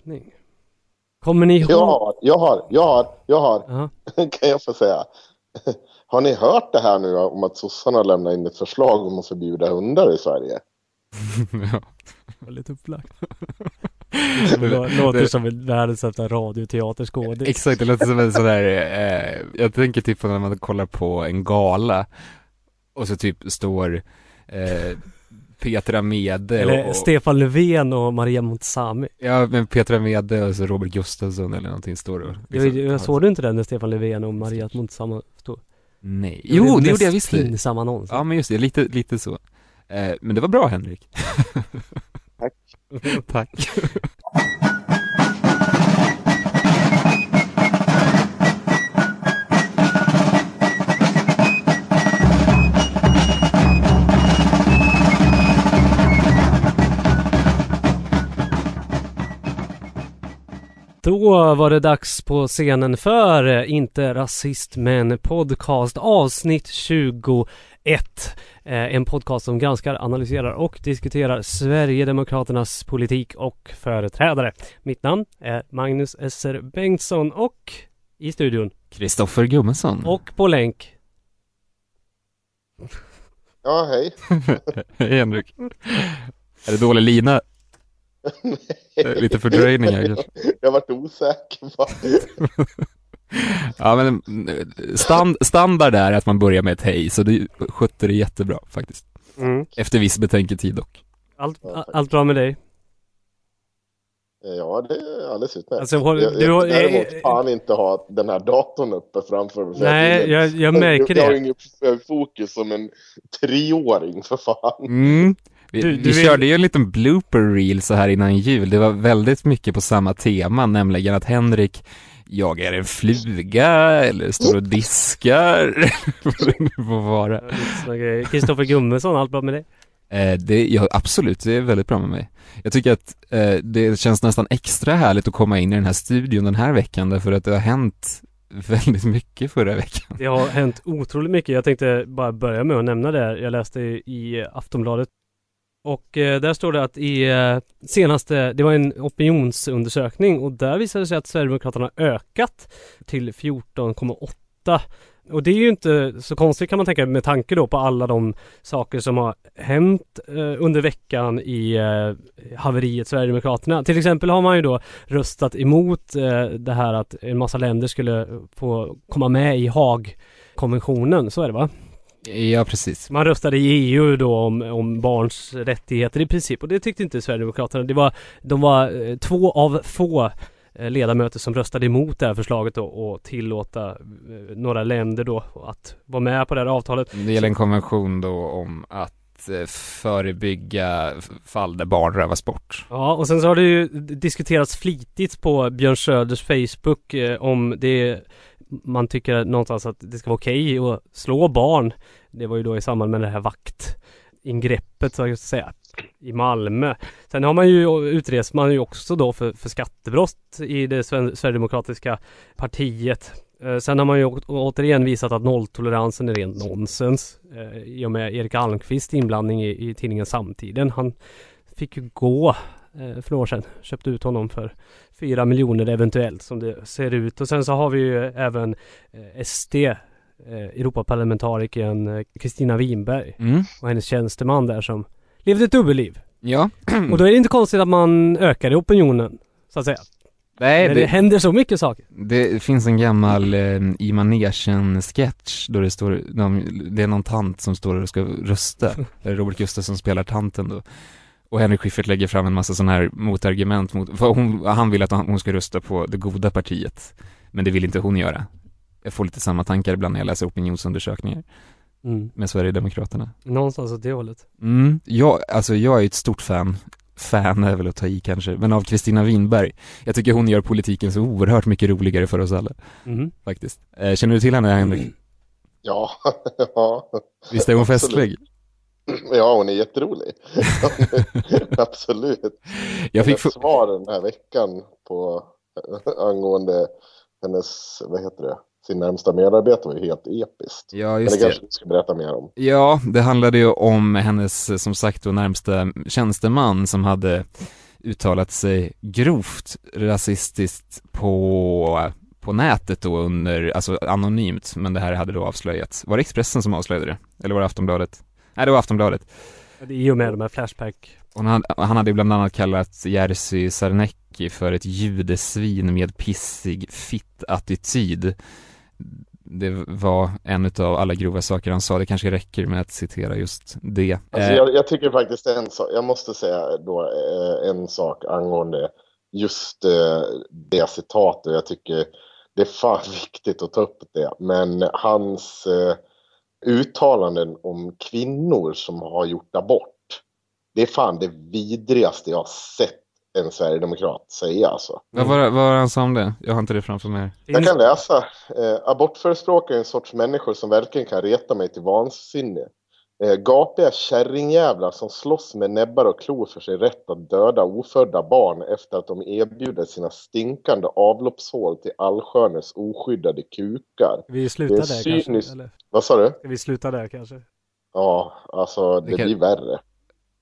öppning. Kommer ni ihåg? Jag har, jag har, jag har, jag har. Ja. kan jag få säga. Har ni hört det här nu om att sossarna lämnar in ett förslag om att förbjuda hundar i Sverige? ja. Väldigt upplagt. Det låter som en världens sämsta radioteaterskådis. Exakt, det låter som en sån där, eh, jag tänker typ på när man kollar på en gala och så typ står eh, Petra Mede Eller och, och, Stefan Löfven och Maria Montazami. Ja, men Petra Mede och så Robert Gustafsson eller någonting står och Jag, jag såg du inte den när Stefan Löfven och Maria Montazami stod? Nej, Det var jo den det gjorde jag visst det. pinsamma någonsin. Ja men just det, lite, lite så. Eh, men det var bra Henrik. Tack. Tack. Då var det dags på scenen för eh, Inte rasist men podcast avsnitt 21. Eh, En podcast som granskar, analyserar och diskuterar Sverigedemokraternas politik och företrädare. Mitt namn är Magnus Esser Bengtsson och i studion Kristoffer Gummesson. och på länk Ja, hej. Hej Henrik. Är det dålig lina? Eh, Lite fördröjning här kanske. Jag har varit osäker. på- Ja men eh, stand, standard är att man börjar med ett hej, så du skötte det jättebra faktiskt. mm. Efter viss betänketid dock. allt, allt bra med dig? Ja, det är alldeles utmärkt. Alltså, håll- jag, du jag, har- däremot fan inte ha den här datorn uppe framför mig. Nej, jag, jag märker Jag har det. inget fokus som en treåring för fan. Mm. Vi, Du- vi du vill- körde ju en liten blooper reel så här innan jul. Det var väldigt mycket på samma tema, nämligen att Henrik jagar en fluga eller står och diskar. Vad det nu får vara. Kristoffer Gummesson, allt bra med dig? Eh, det, ja, absolut, det är väldigt bra med mig. Jag tycker att eh, det känns nästan extra härligt att komma in i den här studion den här veckan därför att det har hänt väldigt mycket förra veckan. Det har hänt otroligt mycket. Jag tänkte bara börja med att nämna det. Jag läste i Aftonbladet och eh, där står det att i eh, senaste, det var en opinionsundersökning och där visade det sig att Sverigedemokraterna ökat till 14,8 och det är ju inte så konstigt kan man tänka med tanke då på alla de saker som har hänt eh, under veckan i eh, haveriet Sverigedemokraterna. Till exempel har man ju då röstat emot eh, det här att en massa länder skulle få komma med i Haagkonventionen, så är det va? Ja, precis. Man röstade i EU då om, om barns rättigheter i princip och det tyckte inte Sverigedemokraterna. Det var, de var eh, två av få eh, ledamöter som röstade emot det här förslaget då och tillåta eh, några länder då att vara med på det här avtalet. Det gäller en konvention då om att förebygga fall där barn rövas bort. Ja, och sen så har det ju diskuterats flitigt på Björn Söders Facebook om det man tycker någonstans att det ska vara okej att slå barn. Det var ju då i samband med det här vaktingreppet så att säga i Malmö. Sen har man ju utrest man ju också då för, för skattebrott i det Sverigedemokratiska partiet. Eh, sen har man ju återigen visat att nolltoleransen är rent nonsens. Eh, I och med Erik Almqvist inblandning i, i tidningen Samtiden. Han fick ju gå eh, för några år sedan. Köpte ut honom för 4 miljoner eventuellt som det ser ut. Och sen så har vi ju även eh, SD, eh, Europaparlamentarikern Kristina Winberg Mm. och hennes tjänsteman där som levde ett dubbelliv. Ja. Och då är det inte konstigt att man ökar i opinionen, så att säga. Nej, det det, händer så mycket saker. det finns en gammal eh, i manegen sketch då det står, de, det är någon tant som står och ska rösta. Robert Gustafsson spelar tanten då. Och Henrik Schyffert lägger fram en massa sådana här motargument mot, för hon, han vill att hon ska rösta på det goda partiet. Men det vill inte hon göra. Jag får lite samma tankar ibland när jag läser opinionsundersökningar Mm. med Sverigedemokraterna. Någonstans åt det hållet. Mm, jag, alltså jag är ett stort fan, fan är väl att ta i kanske, men av Kristina Winberg. Jag tycker hon gör politiken så oerhört mycket roligare för oss alla, Mm. faktiskt. Eh, känner du till henne Henrik? Ja, ja. Visst är hon Absolut. Ja, hon är jätterolig. Absolut. Jag fick, få- svar den här veckan på angående hennes, vad heter det, sin närmsta medarbetare var ju helt episkt. ja Men just det. kanske du ska berätta mer om. Ja, det handlade ju om hennes, som sagt då, närmsta tjänsteman som hade uttalat sig grovt rasistiskt på, på nätet då under, alltså anonymt, men det här hade då avslöjats. Var det Expressen som avslöjade det? Eller var det Aftonbladet? Nej, det var Aftonbladet. I och med de här Flashback Och han, han hade ju bland annat kallat Jerzy Sarnecki för ett judesvin med pissig fitt-attityd. Det var en utav alla grova saker han sa, det kanske räcker med att citera just det. Alltså Eh, jag, jag tycker faktiskt en sak, jag måste säga då eh, en sak angående just eh, det citatet. Jag tycker det är fan viktigt att ta upp det. Men hans eh, uttalanden om kvinnor som har gjort abort. Det är fan det vidrigaste jag har sett en sverigedemokrat säga alltså. vad var vad var det han sa om det? Jag har inte det framför mig. Jag kan läsa. Eh, abortförespråkare är en sorts människor som verkligen kan reta mig till vansinne. Eh, gapiga kärringjävlar som slåss med näbbar och klor för sin rätt att döda ofödda barn efter att de erbjuder sina stinkande avloppshål till allskönes oskyddade kukar. Ska vi sluta där kanske? cyniskt. Eller? Vad sa du? Ska vi sluta där kanske? Ja, alltså det Det kan- blir värre.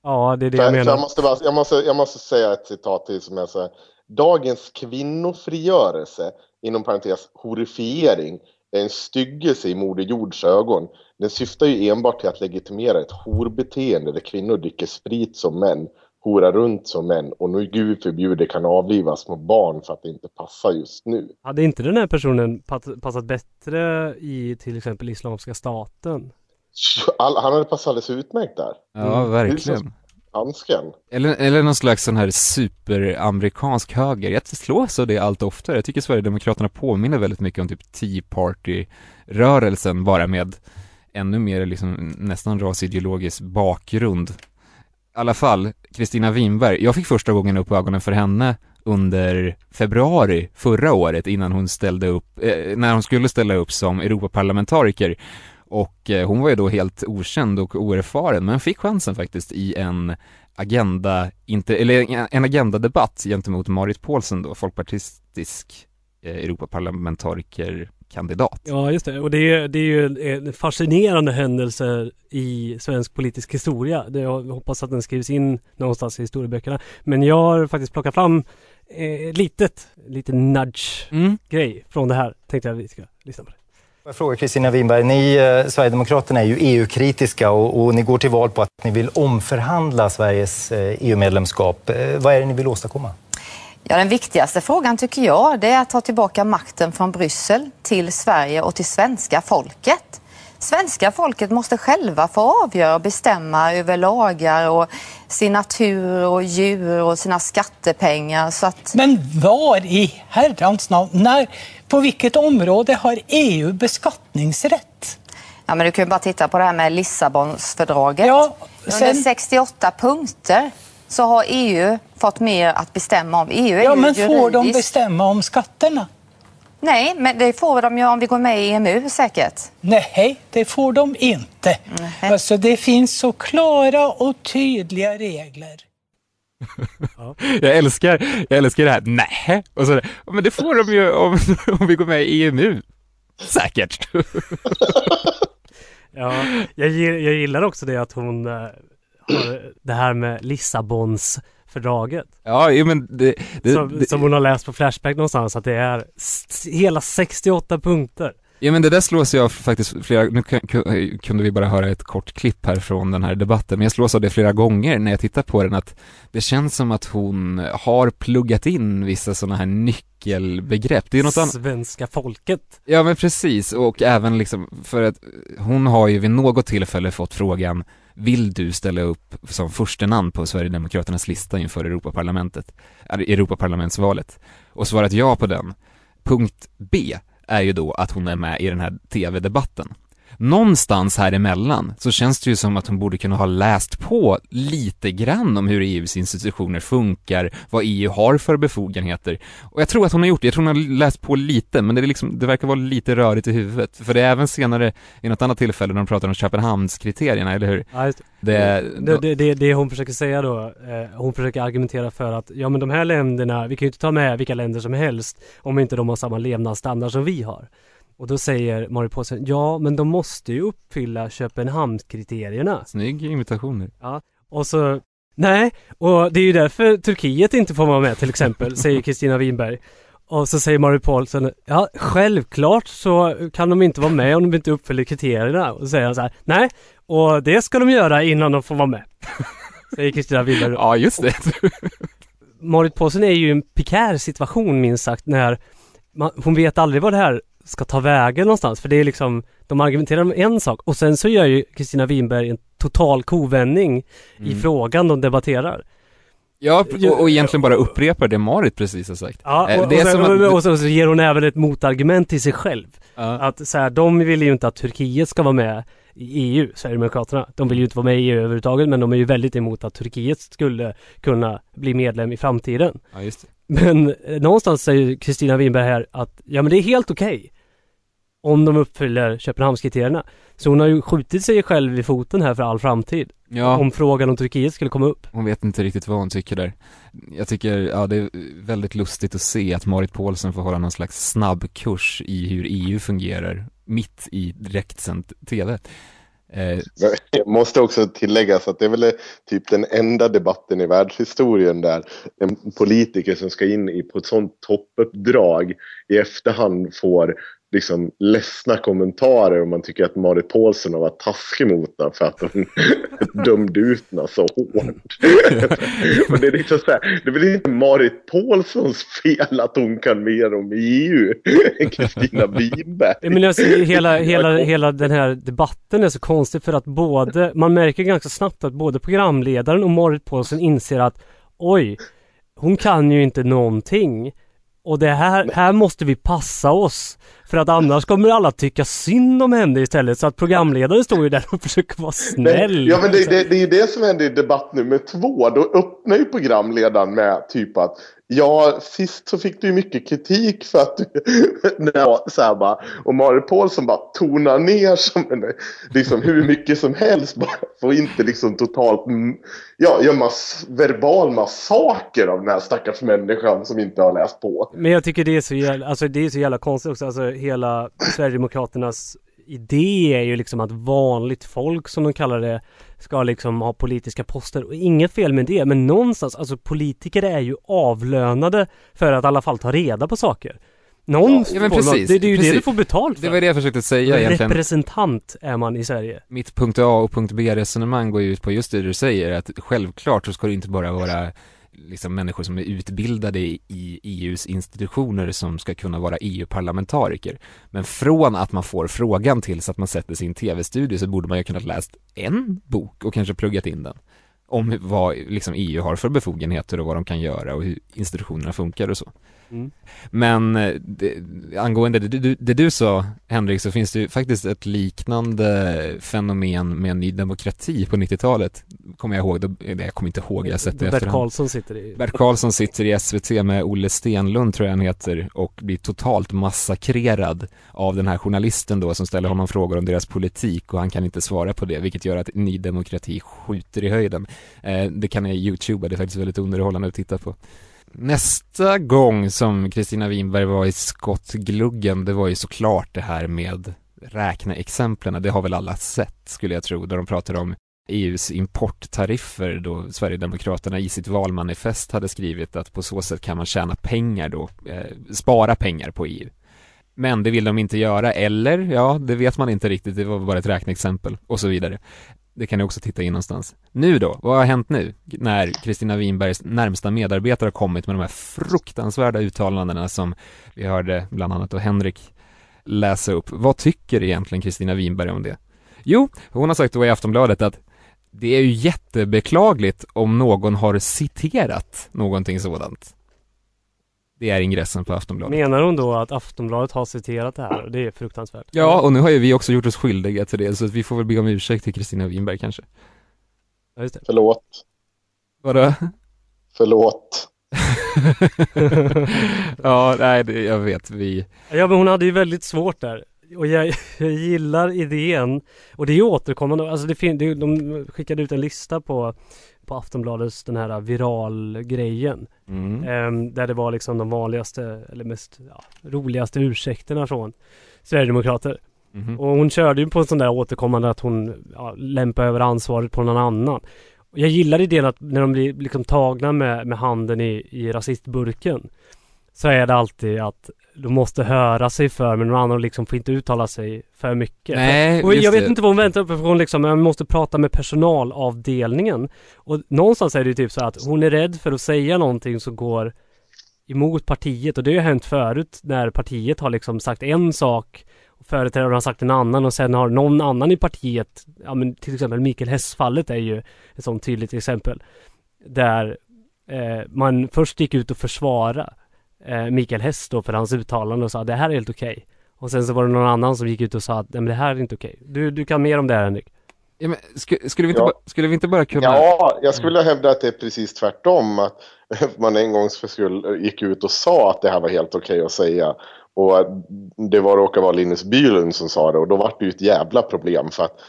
Ja, det är det För, jag menar. jag, måste bara, jag, måste, jag måste säga ett citat till som är så här. Dagens kvinnofrigörelse, inom parentes horifiering, är en styggelse i Moder Jords ögon. Den syftar ju enbart till att legitimera ett horbeteende där kvinnor dricker sprit som män, horar runt som män och nu Gud förbjuder kan avliva små barn för att det inte passar just nu. Hade inte den här personen pass- passat bättre i till exempel Islamiska staten? All, han hade passat alldeles utmärkt där. Ja, Mm. verkligen. Handsken. Eller, eller någon slags sån här superamerikansk höger. Jag slås av det allt oftare. Jag tycker Sverigedemokraterna påminner väldigt mycket om typ Tea Party-rörelsen, bara med ännu mer liksom nästan rasideologisk bakgrund. I alla fall, Kristina Winberg, jag fick första gången upp ögonen för henne under februari förra året innan hon ställde upp, eh, när hon skulle ställa upp som Europaparlamentariker. Och eh, hon var ju då helt okänd och oerfaren, men fick chansen faktiskt i en agenda, inte, eller en agendadebatt gentemot Marit Paulsen då, folkpartistisk eh, Europaparlamentarikerkandidat. Ja, just det. Och det är, det är ju en fascinerande händelse i svensk politisk historia. Jag hoppas att den skrivs in någonstans i historieböckerna. Men jag har faktiskt plockat fram eh, litet, lite nudge Mm. grej från det här. Tänkte jag vi ska lyssna på det. Jag frågar Kristina Winberg, ni eh, Sverigedemokraterna är ju EU-kritiska och, och ni går till val på att ni vill omförhandla Sveriges eh, EU-medlemskap. Eh, vad är det ni vill åstadkomma? Ja, den viktigaste frågan tycker jag det är att ta tillbaka makten från Bryssel till Sverige och till svenska folket. Svenska folket måste själva få avgöra och bestämma över lagar och sin natur och djur och sina skattepengar. Så att Men var i herrans namn, när, på vilket område har EU beskattningsrätt? Ja, men du kan ju bara titta på det här med Lissabonsfördraget. Ja, Under sen- 68 punkter så har EU fått mer att bestämma om. EU är Ja, men får de bestämma om skatterna? Nej, men det får de ju om vi går med i EMU säkert. Nej, det får de inte. Alltså, det finns så klara och tydliga regler. Jag älskar, jag älskar det här, nej, och så, "Ja, men det får de ju om, om vi går med i EMU. Säkert. Ja, jag, jag gillar också det att hon eh, har det här med Lissabonsfördraget. Ja, men det, det, som, det, som hon har läst på Flashback någonstans att det är hela 68 punkter. ja, men det där slås jag faktiskt flera, nu kun- kun- kunde vi bara höra ett kort klipp här från den här debatten, men jag slås av det flera gånger när jag tittar på den att det känns som att hon har pluggat in vissa sådana här nyckelbegrepp. Det är något annat. Svenska folket. Ja men precis, och även liksom för att hon har ju vid något tillfälle fått frågan vill du ställa upp som första namn på Sverigedemokraternas lista inför Europaparlamentet, eller Europaparlamentsvalet? Och svarat ja på den. Punkt B är ju då att hon är med i den här TV-debatten. Någonstans här emellan så känns det ju som att hon borde kunna ha läst på lite grann om hur EUs institutioner funkar, vad EU har för befogenheter. Och jag tror att hon har gjort det, jag tror hon har läst på lite, men det, är liksom, det verkar vara lite rörigt i huvudet. För det är även senare, i något annat tillfälle, när de pratar om Köpenhamnskriterierna, eller hur? Ja, just, Det, det, det, det, det hon försöker säga då, eh, hon försöker argumentera för att ja men de här länderna, vi kan ju inte ta med vilka länder som helst om inte de har samma levnadsstandard som vi har. Och då säger Marit Paulsen, ja men de måste ju uppfylla Köpenhamnskriterierna. Snygg imitationer. Och så Nej, och det är ju därför Turkiet inte får vara med till exempel, säger Kristina Winberg. Och så säger Marit Paulsen, ja självklart så kan de inte vara med om de inte uppfyller kriterierna. Och så säger han så här, nej, och det ska de göra innan de får vara med. säger Kristina Winberg. Ja, just det. Marit Paulsen är ju en pikär situation minst sagt när man, hon vet aldrig vad det här ska ta vägen någonstans för det är liksom De argumenterar om en sak och sen så gör ju Kristina Winberg en total kovändning i Mm. frågan de debatterar. Ja, och, och egentligen bara upprepar det Marit precis har sagt. Ja, Eh, och, det är och, sen, som att- och, och så, så ger hon även ett motargument till sig själv. Ja. Att så här, de vill ju inte att Turkiet ska vara med i EU, Sverigedemokraterna. De vill ju inte vara med i EU överhuvudtaget men de är ju väldigt emot att Turkiet skulle kunna bli medlem i framtiden. ja, just det. Men eh, någonstans säger Kristina Winberg här att ja men det är helt okej om de uppfyller Köpenhamnskriterierna. Så hon har ju skjutit sig själv i foten här för all framtid. Ja, Om frågan om Turkiet skulle komma upp. hon vet inte riktigt vad hon tycker där. Jag tycker, ja det är väldigt lustigt att se att Marit Paulsen får hålla någon slags snabbkurs i hur EU fungerar mitt i direktsänd TV. Eh, Jag måste också tilläggas att det är väl typ den enda debatten i världshistorien där en politiker som ska in i på ett sånt toppuppdrag i efterhand får liksom ledsna kommentarer om man tycker att Marit Paulsen har varit taskig mot henne för att hon dömde ut henne så hårt. Men det är liksom så här, det är väl inte Marit Paulsens fel att hon kan mer om EU än Kristina Winberg. Menar, alltså, hela, hela, hela den här debatten är så konstig för att både, man märker ganska snabbt att både programledaren och Marit Paulsen inser att oj, hon kan ju inte någonting. Och det här, här måste vi passa oss. För att annars kommer alla tycka synd om henne istället. Så att programledaren står ju där och försöker vara snäll. Ja men det, det, det är ju det som händer i debatt nummer två. Då öppnar ju programledaren med typ att Ja, sist så fick du ju mycket kritik för att du... Nej, så här bara, och Marit Paulsson bara tonar ner som en, liksom hur mycket som helst. Bara får inte liksom totalt... mm, Ja, gör mass, verbal massaker av den här stackars människan som inte har läst på. Men jag tycker det är så jävla, alltså det är så jävla konstigt också. Alltså hela Sverigedemokraternas idé är ju liksom att vanligt folk som de kallar det ska liksom ha politiska poster och inget fel med det men någonstans, alltså politiker är ju avlönade för att i alla fall ta reda på saker. Någon Ja, men precis, det, det är ju det precis. du får betalt för. det var det jag försökte säga egentligen. Representant är man i Sverige. Mitt punkt A och punkt B resonemang går ju ut på just det du säger, att självklart så ska det inte bara vara liksom människor som är utbildade i EUs institutioner som ska kunna vara EU-parlamentariker. Men från att man får frågan tills att man sätter sin tv-studio så borde man ju kunnat läst en bok och kanske pluggat in den. Om vad liksom EU har för befogenheter och vad de kan göra och hur institutionerna funkar och så. Mm. Men eh, det, angående det du, det du sa Henrik så finns det ju faktiskt ett liknande fenomen med Ny Demokrati på 90-talet Kommer jag ihåg, eller jag kommer inte ihåg, jag har sett det Bert efterhand Karlsson sitter i... Bert Karlsson sitter i SVT med Olle Stenlund tror jag han heter och blir totalt massakrerad av den här journalisten då som ställer honom frågor om deras politik och han kan inte svara på det vilket gör att Ny Demokrati skjuter i höjden. Eh, det kan jag youtuba, det är faktiskt väldigt underhållande att titta på. Nästa gång som Kristina Winberg var i skottgluggen, det var ju såklart det här med räkneexemplen, det har väl alla sett skulle jag tro, där de pratar om EUs importtariffer då Sverigedemokraterna i sitt valmanifest hade skrivit att på så sätt kan man tjäna pengar då, eh, spara pengar på EU. Men det vill de inte göra, eller ja, det vet man inte riktigt, det var bara ett räkneexempel och så vidare. Det kan ni också titta in någonstans. Nu då, vad har hänt nu? När Kristina Winbergs närmsta medarbetare har kommit med de här fruktansvärda uttalandena som vi hörde bland annat då Henrik läsa upp. Vad tycker egentligen Kristina Winberg om det? Jo, hon har sagt då i Aftonbladet att det är ju jättebeklagligt om någon har citerat någonting sådant. Det är ingressen på Aftonbladet. Menar hon då att Aftonbladet har citerat det här? Och det är fruktansvärt. Ja, och nu har ju vi också gjort oss skyldiga till det, så att vi får väl be om ursäkt till Kristina Winberg kanske. Ja, just det. Förlåt. Vadå? Förlåt. ja, nej, det, jag vet, vi... Ja men hon hade ju väldigt svårt där. Och jag, jag gillar idén. Och det är återkommande. Alltså det fin- det, de skickade ut en lista på, på Aftonbladets den här viral-grejen. Mm. Ehm, där det var liksom de vanligaste eller mest ja, roligaste ursäkterna från Sverigedemokrater. Mhm. Och hon körde ju på en sån där återkommande att hon ja, lämpade över ansvaret på någon annan. Och Jag gillar idén att när de blir liksom tagna med, med handen i, i rasistburken så är det alltid att de måste höra sig för men någon annan liksom får inte uttala sig för mycket. Nej, och jag vet det. inte vad hon väntar på för hon liksom, jag måste prata med personalavdelningen. Och någonstans är det ju typ så att hon är rädd för att säga någonting som går emot partiet och det har ju hänt förut när partiet har liksom sagt en sak och företrädaren har sagt en annan och sen har någon annan i partiet, ja men till exempel Mikael Hess-fallet är ju ett sånt tydligt exempel. Där eh, man först gick ut och försvara eh, Mikael Hess då för hans uttalande och sa det här är helt okej. Och sen så var det någon annan som gick ut och sa att nej men det här är inte okej. Du, du kan mer om det här Henrik. Ja, men, skulle, skulle, vi inte Ja. bara, skulle vi inte bara kunna... Ja, jag skulle vilja hävda att det är precis tvärtom. Att man en gång för skull gick ut och sa att det här var helt okej att säga. Och det var råkade vara Linus Bylund som sa det och då var det ju ett jävla problem. För att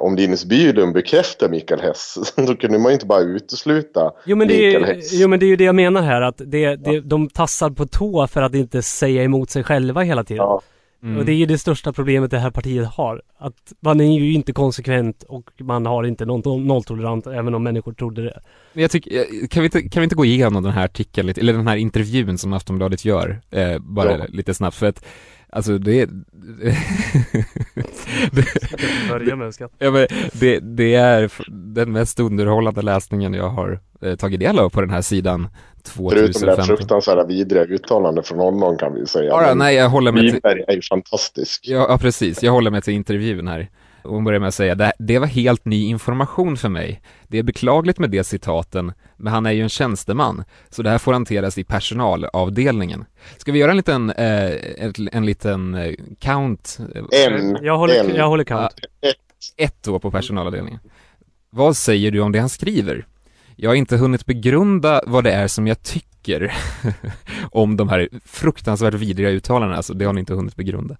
om Linus Bylund bekräftar Mikael Hess då kunde man ju inte bara utesluta Jo men, det är, Mikael ju- Hess. jo men det är ju det jag menar här att det, det, de tassar på tå för att inte säga emot sig själva hela tiden. Ja. Mm. Och det är ju det största problemet det här partiet har. Att man är ju inte konsekvent och man har inte någon nolltolerant även om människor trodde det. Men jag tycker, eh, kan vi, inte, kan vi inte gå igenom den här artikeln eller den här intervjun som Aftonbladet gör, eh, bara Ja. lite snabbt för att Alltså det är... det, Börja med skatt. ja, men det, det är den mest underhållande läsningen jag har eh, tagit del av på den här sidan Förutom det 2015. fruktansvärda vidriga uttalandet från honom kan vi säga. Ja, nej, jag håller mig till, är ju fantastisk. ja, ja, precis, jag håller mig till intervjun här. Och hon börjar med att säga, det, det var helt ny information för mig. Det är beklagligt med de citaten, men han är ju en tjänsteman, så det här får hanteras i personalavdelningen. Ska vi göra en liten, eh, ett, en liten eh, count? En, Jag håller, en, jag håller count. Ett då på personalavdelningen. Vad säger du om det han skriver? Jag har inte hunnit begrunda vad det är som jag tycker om de här fruktansvärt vidriga uttalandena, alltså det har ni inte hunnit begrunda.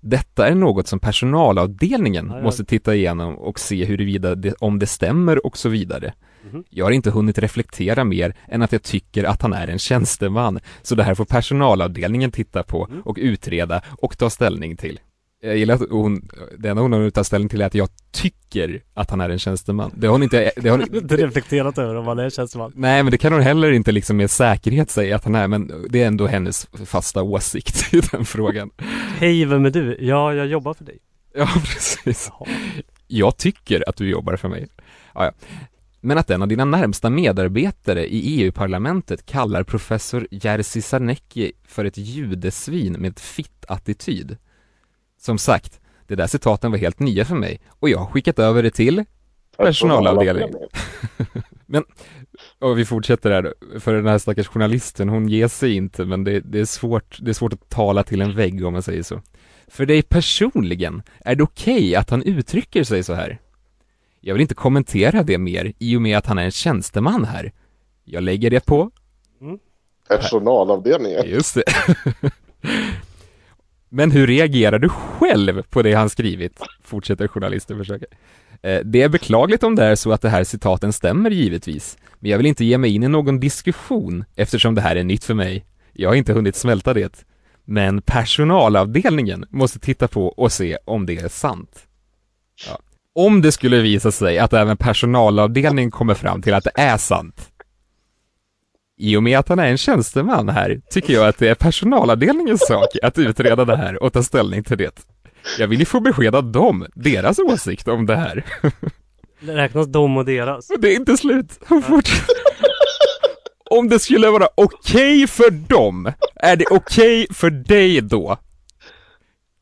Detta är något som personalavdelningen Ja, ja. måste titta igenom och se huruvida det, om det stämmer och så vidare. Mhm. Jag har inte hunnit reflektera mer än att jag tycker att han är en tjänsteman, så det här får personalavdelningen titta på Mm. och utreda och ta ställning till. Jag gillar att hon, det enda hon har tagit ställning till är att jag tycker att han är en tjänsteman. Det har hon inte, det har hon, inte reflekterat över om han är tjänsteman. Nej, men det kan hon heller inte liksom med säkerhet säga att han är, men det är ändå hennes fasta åsikt i den frågan. Hej, vem är du? Ja, jag jobbar för dig. Ja, precis. Jaha. Jag tycker att du jobbar för mig. Ja, ja. Men att en av dina närmsta medarbetare i EU-parlamentet kallar professor Jerzy Sarnecki för ett judesvin med fitt-attityd. Som sagt, det där citaten var helt nya för mig och jag har skickat över det till personalavdelningen. Och vi fortsätter här då. för den här stackars journalisten, hon ger sig inte men det, det, är svårt, det är svårt att tala till en vägg om man säger så. För dig personligen, är det okej att han uttrycker sig så här? Jag vill inte kommentera det mer i och med att han är en tjänsteman här. Jag lägger det på, Personalavdelningen. just det. Men hur reagerar du själv på det han skrivit? Fortsätter journalisten försöka. Eh, det är beklagligt om det är så att det här citaten stämmer givetvis, men jag vill inte ge mig in i någon diskussion eftersom det här är nytt för mig. Jag har inte hunnit smälta det. Men personalavdelningen måste titta på och se om det är sant. Ja. Om det skulle visa sig att även personalavdelningen kommer fram till att det är sant, i och med att han är en tjänsteman här, tycker jag att det är personalavdelningens sak att utreda det här och ta ställning till det. Jag vill ju få besked av dem, deras åsikt om det här. Det räknas dom och deras. Det är inte slut. Han fortsätter. Om det skulle vara okej för dem, är det okej för dig då?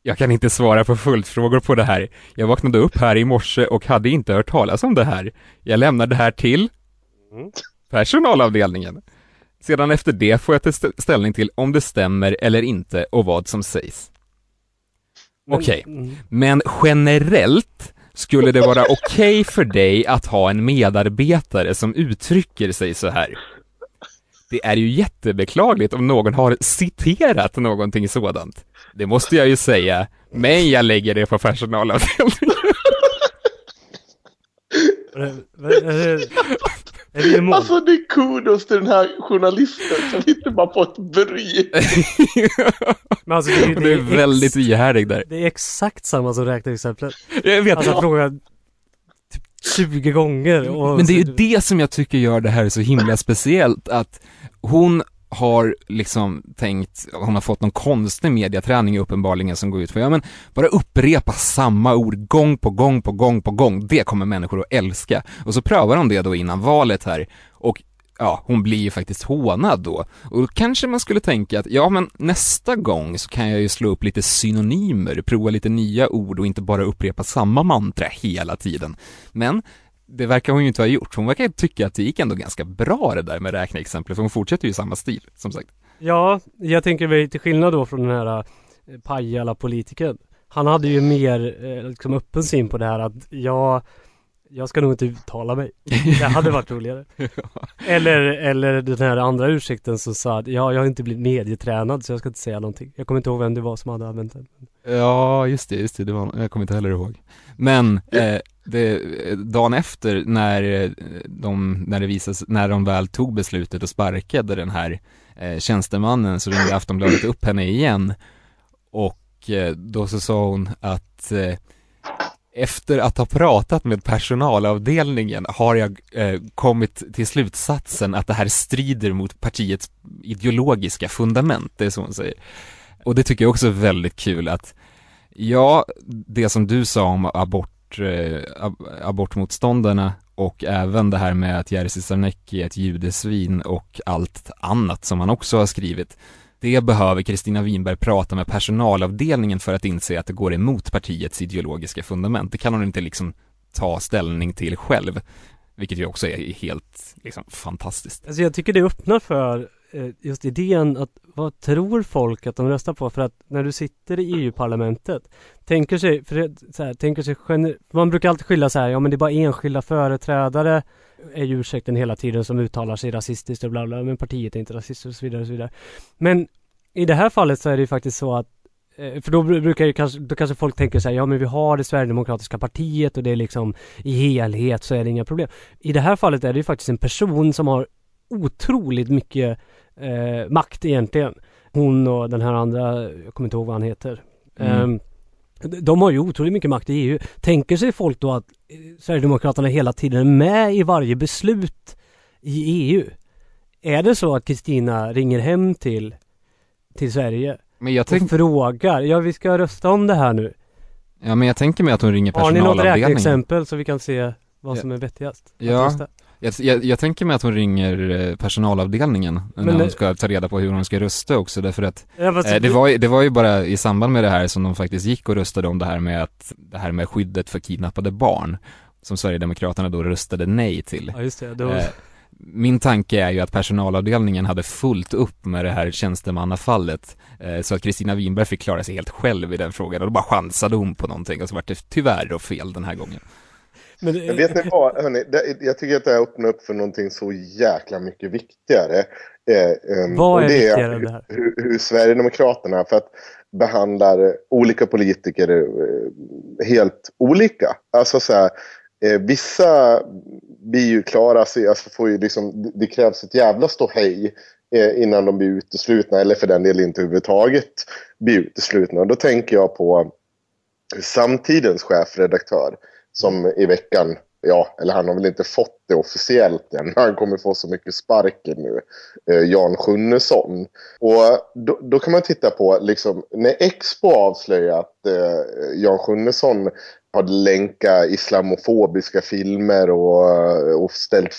Jag kan inte svara på följdfrågor på det här. Jag vaknade upp här i morse och hade inte hört talas om det här. Jag lämnar det här till Mm. personalavdelningen. Sedan efter det får jag ta stä- ställning till om det stämmer eller inte och vad som sägs. Okej. Mm. Men generellt skulle det vara okej för dig att ha en medarbetare som uttrycker sig så här. Det är ju jättebeklagligt om någon har citerat någonting sådant. Det måste jag ju säga, men jag lägger det på personalavdelningen. Är det- är det- är det emot? Alltså det är kudos till den här journalisten som inte bara fått bry. Men alltså, det, är- Du är ex- väldigt ihärdig där. Det är exakt samma som räkneexemplet. Jag vet, Alltså fråga typ 20 gånger och Men det är ju det som jag tycker gör det här så himla speciellt, att hon har liksom tänkt, hon har fått någon konstig mediaträning uppenbarligen som går ut på, ja men bara upprepa samma ord gång på gång på gång på gång, det kommer människor att älska. Och så prövar hon det då innan valet här och ja, hon blir ju faktiskt hånad då. Och då kanske man skulle tänka att, ja men nästa gång så kan jag ju slå upp lite synonymer, prova lite nya ord och inte bara upprepa samma mantra hela tiden. Men det verkar hon ju inte ha gjort. Hon verkar tycka att det gick ändå ganska bra det där med räkneexempel, för hon fortsätter ju i samma stil, som sagt. Ja, jag tänker väl till skillnad då från den här eh, Pajala-politikern. Han hade ju mer eh, liksom öppen syn på det här att jag jag ska nog inte uttala mig. Det hade varit roligare. Eller, eller den här andra ursäkten som sa att ja, jag har inte blivit medietränad så jag ska inte säga någonting. Jag kommer inte ihåg vem det var som hade använt den. Ja, just det, just det, det var, jag kommer inte heller ihåg. Men eh, det, dagen efter när eh, de, när det visas, när de väl tog beslutet och sparkade den här eh, tjänstemannen så ringde Aftonbladet upp henne igen och eh, då så sa hon att eh, efter att ha pratat med personalavdelningen har jag eh, kommit till slutsatsen att det här strider mot partiets ideologiska fundament, det är så hon säger. Och det tycker jag också är väldigt kul att, ja, det som du sa om abort, eh, abortmotståndarna och även det här med att Jerzy Sarnecki är ett judesvin och allt annat som han också har skrivit det behöver Kristina Winberg prata med personalavdelningen för att inse att det går emot partiets ideologiska fundament. Det kan hon inte liksom ta ställning till själv, vilket ju också är helt liksom, fantastiskt. Alltså jag tycker det öppnar för Eh, just idén att vad tror folk att de röstar på? För att när du sitter i EU-parlamentet tänker sig, för så här, tänker sig man brukar alltid skylla så här, ja men det är bara enskilda företrädare är ju ursäkten hela tiden som uttalar sig rasistiskt och bla bla, men partiet är inte rasistiskt och så vidare och så vidare. Men i det här fallet så är det ju faktiskt så att eh, för då brukar ju kanske, då kanske folk tänker sig ja men vi har det Sverigedemokratiska partiet och det är liksom i helhet så är det inga problem. I det här fallet är det ju faktiskt en person som har otroligt mycket eh, makt egentligen. Hon och den här andra, jag kommer inte ihåg vad han heter. Mm. Um, de har ju otroligt mycket makt i EU. Tänker sig folk då att eh, Sverigedemokraterna hela tiden är med i varje beslut i EU? Är det så att Kristina ringer hem till, till Sverige men jag tänk... och frågar, ja vi ska rösta om det här nu. Ja men jag tänker mig att hon ringer personalavdelningen. Har ni något räkneexempel så vi kan se vad som är vettigast? Ja, jag, jag, jag, tänker mig att hon ringer eh, personalavdelningen men när hon ska ta reda på hur hon ska rösta också därför att ja, eh, det, var, det var ju bara i samband med det här som de faktiskt gick och röstade om det här med att det här med skyddet för kidnappade barn som Sverigedemokraterna då röstade nej till. Ja, just det. det var... eh, min tanke är ju att personalavdelningen hade fullt upp med det här tjänstemannafallet eh, så att Kristina Winberg fick klara sig helt själv i den frågan och då bara chansade hon på någonting och så var det tyvärr då fel den här gången. Men, Men vet ni vad, hörni, det, jag tycker att det här öppnar upp för någonting så jäkla mycket viktigare. Eh, um, vad är, det är viktigare än det här? Hur, hur Sverigedemokraterna, för att behandlar olika politiker eh, helt olika. Alltså så här, eh, vissa blir ju klara sig, alltså får ju liksom, det krävs ett jävla ståhej eh, innan de blir uteslutna eller för den delen inte överhuvudtaget blir uteslutna. Och då tänker jag på samtidens chefredaktör som i veckan, ja, eller han har väl inte fått det officiellt än, han kommer få så mycket sparken nu, eh, Jan Sjunnesson. Och då, då, kan man titta på, liksom, när Expo avslöjar att eh, Jan Sjunnesson hade länkat islamofobiska filmer och, eh, och ställt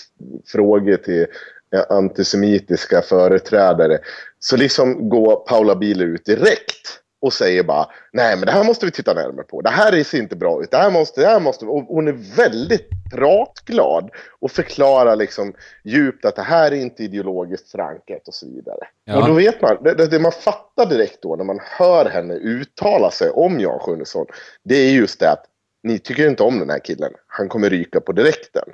frågor till eh, antisemitiska företrädare. Så liksom går Paula Bieler ut direkt och säger bara nej men det här måste vi titta närmare på. Det här ser inte bra ut. Det här måste, det här måste. Och hon är väldigt pratglad och förklarar liksom djupt att det här är inte ideologiskt förankrat och så vidare. Ja. Och då vet man, det, det, man fattar direkt då när man hör henne uttala sig om Jan Sjunnesson, det är just det att ni tycker inte om den här killen. Han kommer ryka på direkten.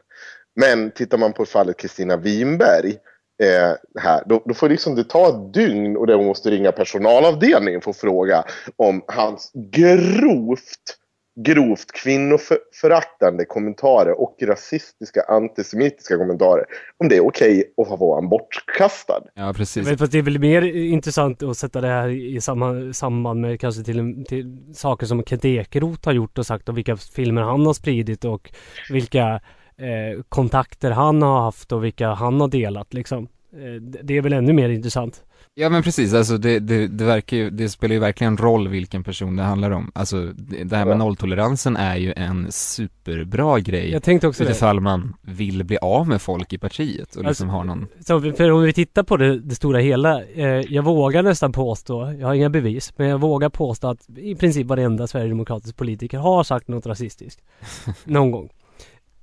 Men tittar man på fallet Kristina Winberg eh, här, då, då, får liksom det ta ett dygn och då måste ringa personalavdelningen för att fråga om hans grovt grovt kvinnoföraktande kommentarer och rasistiska antisemitiska kommentarer. Om det är okej okay att få vara bortkastad. Ja, precis. Men fast det är väl mer intressant att sätta det här i samma, samband med kanske till, till saker som Kent Ekeroth har gjort och sagt och vilka filmer han har spridit och vilka eh, kontakter han har haft och vilka han har delat liksom. Eh, det är väl ännu mer intressant. Ja men precis, alltså det, det, det verkar ju, det spelar ju verkligen roll vilken person det handlar om. Alltså det, det här med nolltoleransen är ju en superbra grej. Jag tänkte också Utifall man vill bli av med folk i partiet och liksom alltså, ha någon så För om vi tittar på det, det stora hela, eh, jag vågar nästan påstå, jag har inga bevis, men jag vågar påstå att i princip varenda sverigedemokratisk politiker har sagt något rasistiskt. någon gång.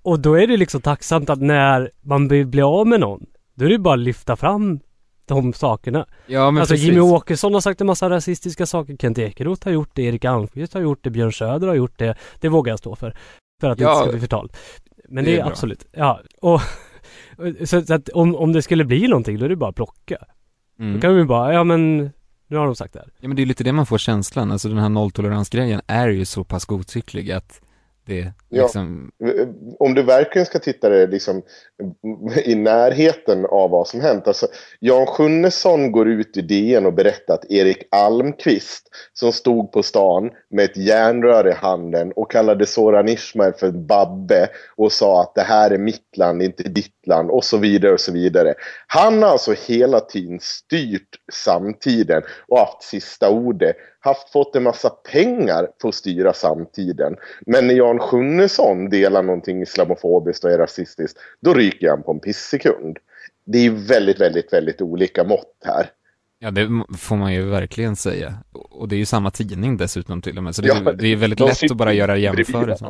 Och då är det liksom tacksamt att när man vill bli av med någon, då är det bara att lyfta fram de sakerna. Ja men Alltså precis. Jimmy Åkesson har sagt en massa rasistiska saker, Kent Ekeroth har gjort det, Erik Almqvist har gjort det, Björn Söder har gjort det. Det vågar jag stå för. För att det Ja, inte ska bli förtal. Men det det är är bra. absolut, ja. Och så, så att om, om det skulle bli någonting, då är det bara att plocka. Mm. Då kan vi bara, ja men nu har de sagt det här. Ja men det är lite det man får känslan, alltså den här nolltoleransgrejen är ju så pass godtycklig att det Ja. liksom, Om du verkligen ska titta det liksom i närheten av vad som hänt. Alltså, Jan Sjunnesson går ut i DN och berättar att Erik Almqvist som stod på stan med ett järnrör i handen och kallade Soran Ismail för Babbe och sa att det här är mitt land, inte ditt land och så vidare och så vidare. Han har alltså hela tiden styrt samtiden och haft sista ordet. Haft fått en massa pengar för att styra samtiden. Men när Jan Sjunnesson delar någonting islamofobiskt och är rasistiskt, då ryker han på en pissekund. Det är väldigt, väldigt, väldigt olika mått här. ja det får man ju verkligen säga. Och det är ju samma tidning dessutom till och med, så det, är- Ja, det är väldigt lätt att bara göra jämförelser.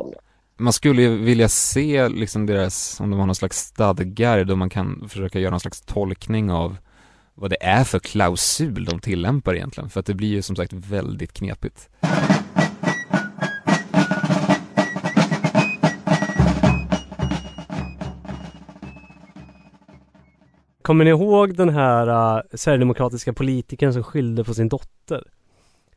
Man skulle ju vilja se liksom deras, om de har någon slags stadgar då man kan försöka göra någon slags tolkning av vad det är för klausul de tillämpar egentligen, för att det blir ju som sagt väldigt knepigt. Kommer ni ihåg den här uh, Sverigedemokratiska politikern som skyllde på sin dotter?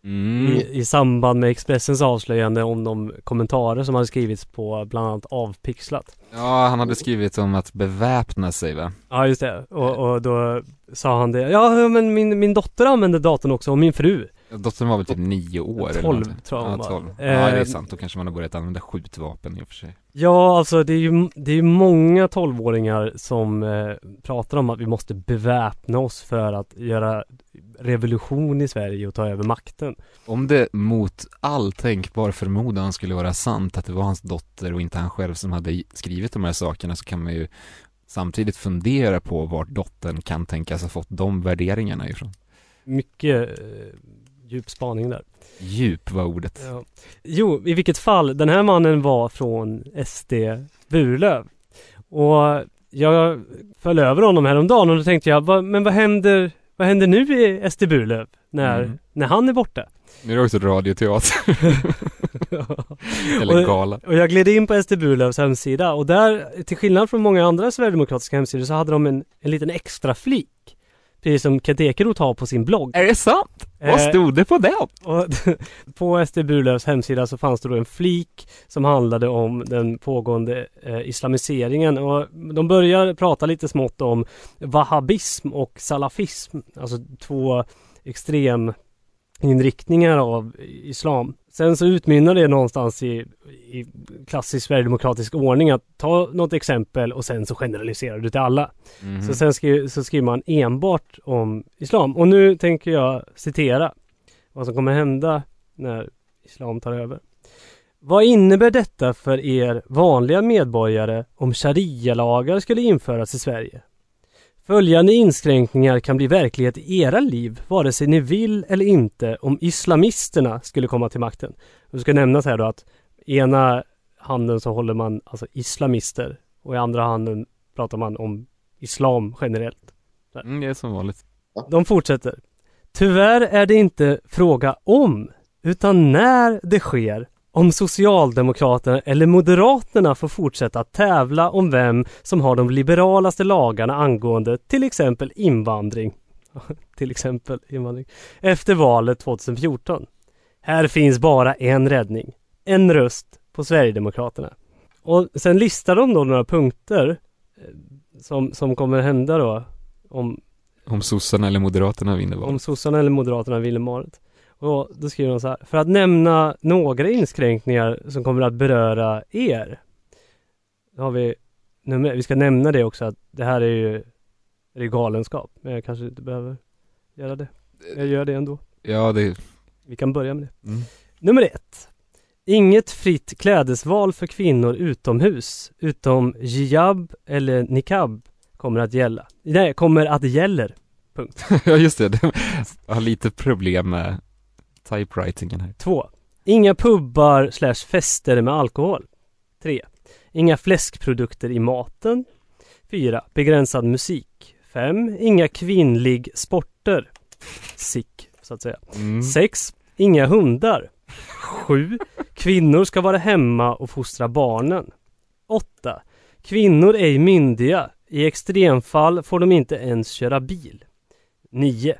Mm. I, I samband med Expressens avslöjande om de kommentarer som hade skrivits på bland annat Avpixlat. Ja, han hade skrivit om att beväpna sig va? Ja just det, och, och då sa han det. Ja men min, min dotter använder datorn också och min fru. Dottern var väl typ nio år eller 12 någonting. tror jag hon ja, var. 12. Ja, det är Eh, sant. Då kanske man har börjat använda skjutvapen i och för sig. Ja alltså det är ju, det är ju många tolvåringar som eh, pratar om att vi måste beväpna oss för att göra revolution i Sverige och ta över makten. Om det mot all tänkbar förmodan skulle vara sant att det var hans dotter och inte han själv som hade skrivit de här sakerna så kan man ju samtidigt fundera på vart dottern kan tänkas ha fått de värderingarna ifrån. Mycket eh, djup spaning där. Djup var ordet. Ja. Jo, i vilket fall, den här mannen var från SD Burlöv. Och jag föll över honom häromdagen och då tänkte jag, men vad händer, vad händer nu i SD Burlöv när, Mm. när han är borta? Nu är det också radioteater. Eller Och- gala. Och jag gled in på SD Burlövs hemsida och där, till skillnad från många andra sverigedemokratiska hemsidor så hade de en, en liten extra flik. Precis som Kent Ekeroth har på sin blogg. Är det sant? Vad Eh, stod det på den? Och på SD Burlövs hemsida så fanns det då en flik som handlade om den pågående eh, islamiseringen och de börjar prata lite smått om wahhabism och salafism, alltså två extreminriktningar av islam. Sen så utmynnar det någonstans i, i klassisk sverigedemokratisk ordning att ta något exempel och sen så generaliserar du till alla. Mhm. Så sen skri- så skriver man enbart om islam. Och nu tänker jag citera vad som kommer hända när islam tar över. Vad innebär detta för er vanliga medborgare om sharia-lagar skulle införas i Sverige? Följande inskränkningar kan bli verklighet i era liv, vare sig ni vill eller inte, om islamisterna skulle komma till makten. Det ska nämnas här då att i ena handen så håller man alltså islamister och i andra handen pratar man om islam generellt. Mm, det är som vanligt. De fortsätter. Tyvärr är det inte fråga om, utan när det sker om Socialdemokraterna eller Moderaterna får fortsätta tävla om vem som har de liberalaste lagarna angående till exempel invandring. till exempel invandring. Efter valet 2014. Här finns bara en räddning. en röst på Sverigedemokraterna. Och sen listar de då några punkter eh, som, som kommer hända då om, Om sossarna eller moderaterna vinner om valet. sossarna eller moderaterna vinner valet. Och då skriver de så här. För att nämna några inskränkningar som kommer att beröra er. Då har vi nummer, vi ska nämna det också att det här är ju det är galenskap. Men jag kanske inte behöver göra det. Jag gör det ändå. Ja, det... Vi kan börja med det. Mm. Nummer ett. Inget fritt klädesval för kvinnor utomhus utom hijab eller niqab kommer att gälla. Nej, kommer att gäller. Punkt. ja, just det. De- Jag har lite problem med typewritingen här. 2. Inga pubbar slash fester med alkohol. 3. Inga fläskprodukter i maten. 4. Begränsad musik. 5. Inga kvinnlig sporter. Sick, så att säga. Mm. 6. Inga hundar. 7. Kvinnor ska vara hemma och fostra barnen. 8. Kvinnor ej myndiga. I extremfall får de inte ens köra bil. 9.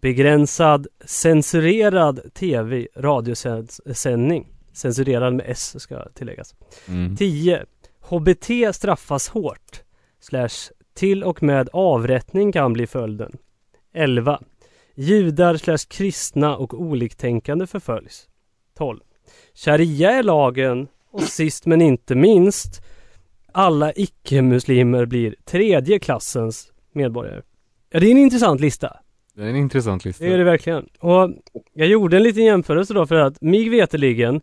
Begränsad censurerad tv radiosändning. Censurerad med S ska tilläggas. Mm. 10. HBT straffas hårt. Slash till och med avrättning kan bli följden. 11. Judar slash kristna och oliktänkande förföljs. 12. Sharia är lagen och sist men inte minst alla icke-muslimer blir tredje klassens medborgare. Ja, det är en intressant lista. Det är en intressant lista. Det är det verkligen. Och jag gjorde en liten jämförelse då för att mig veteligen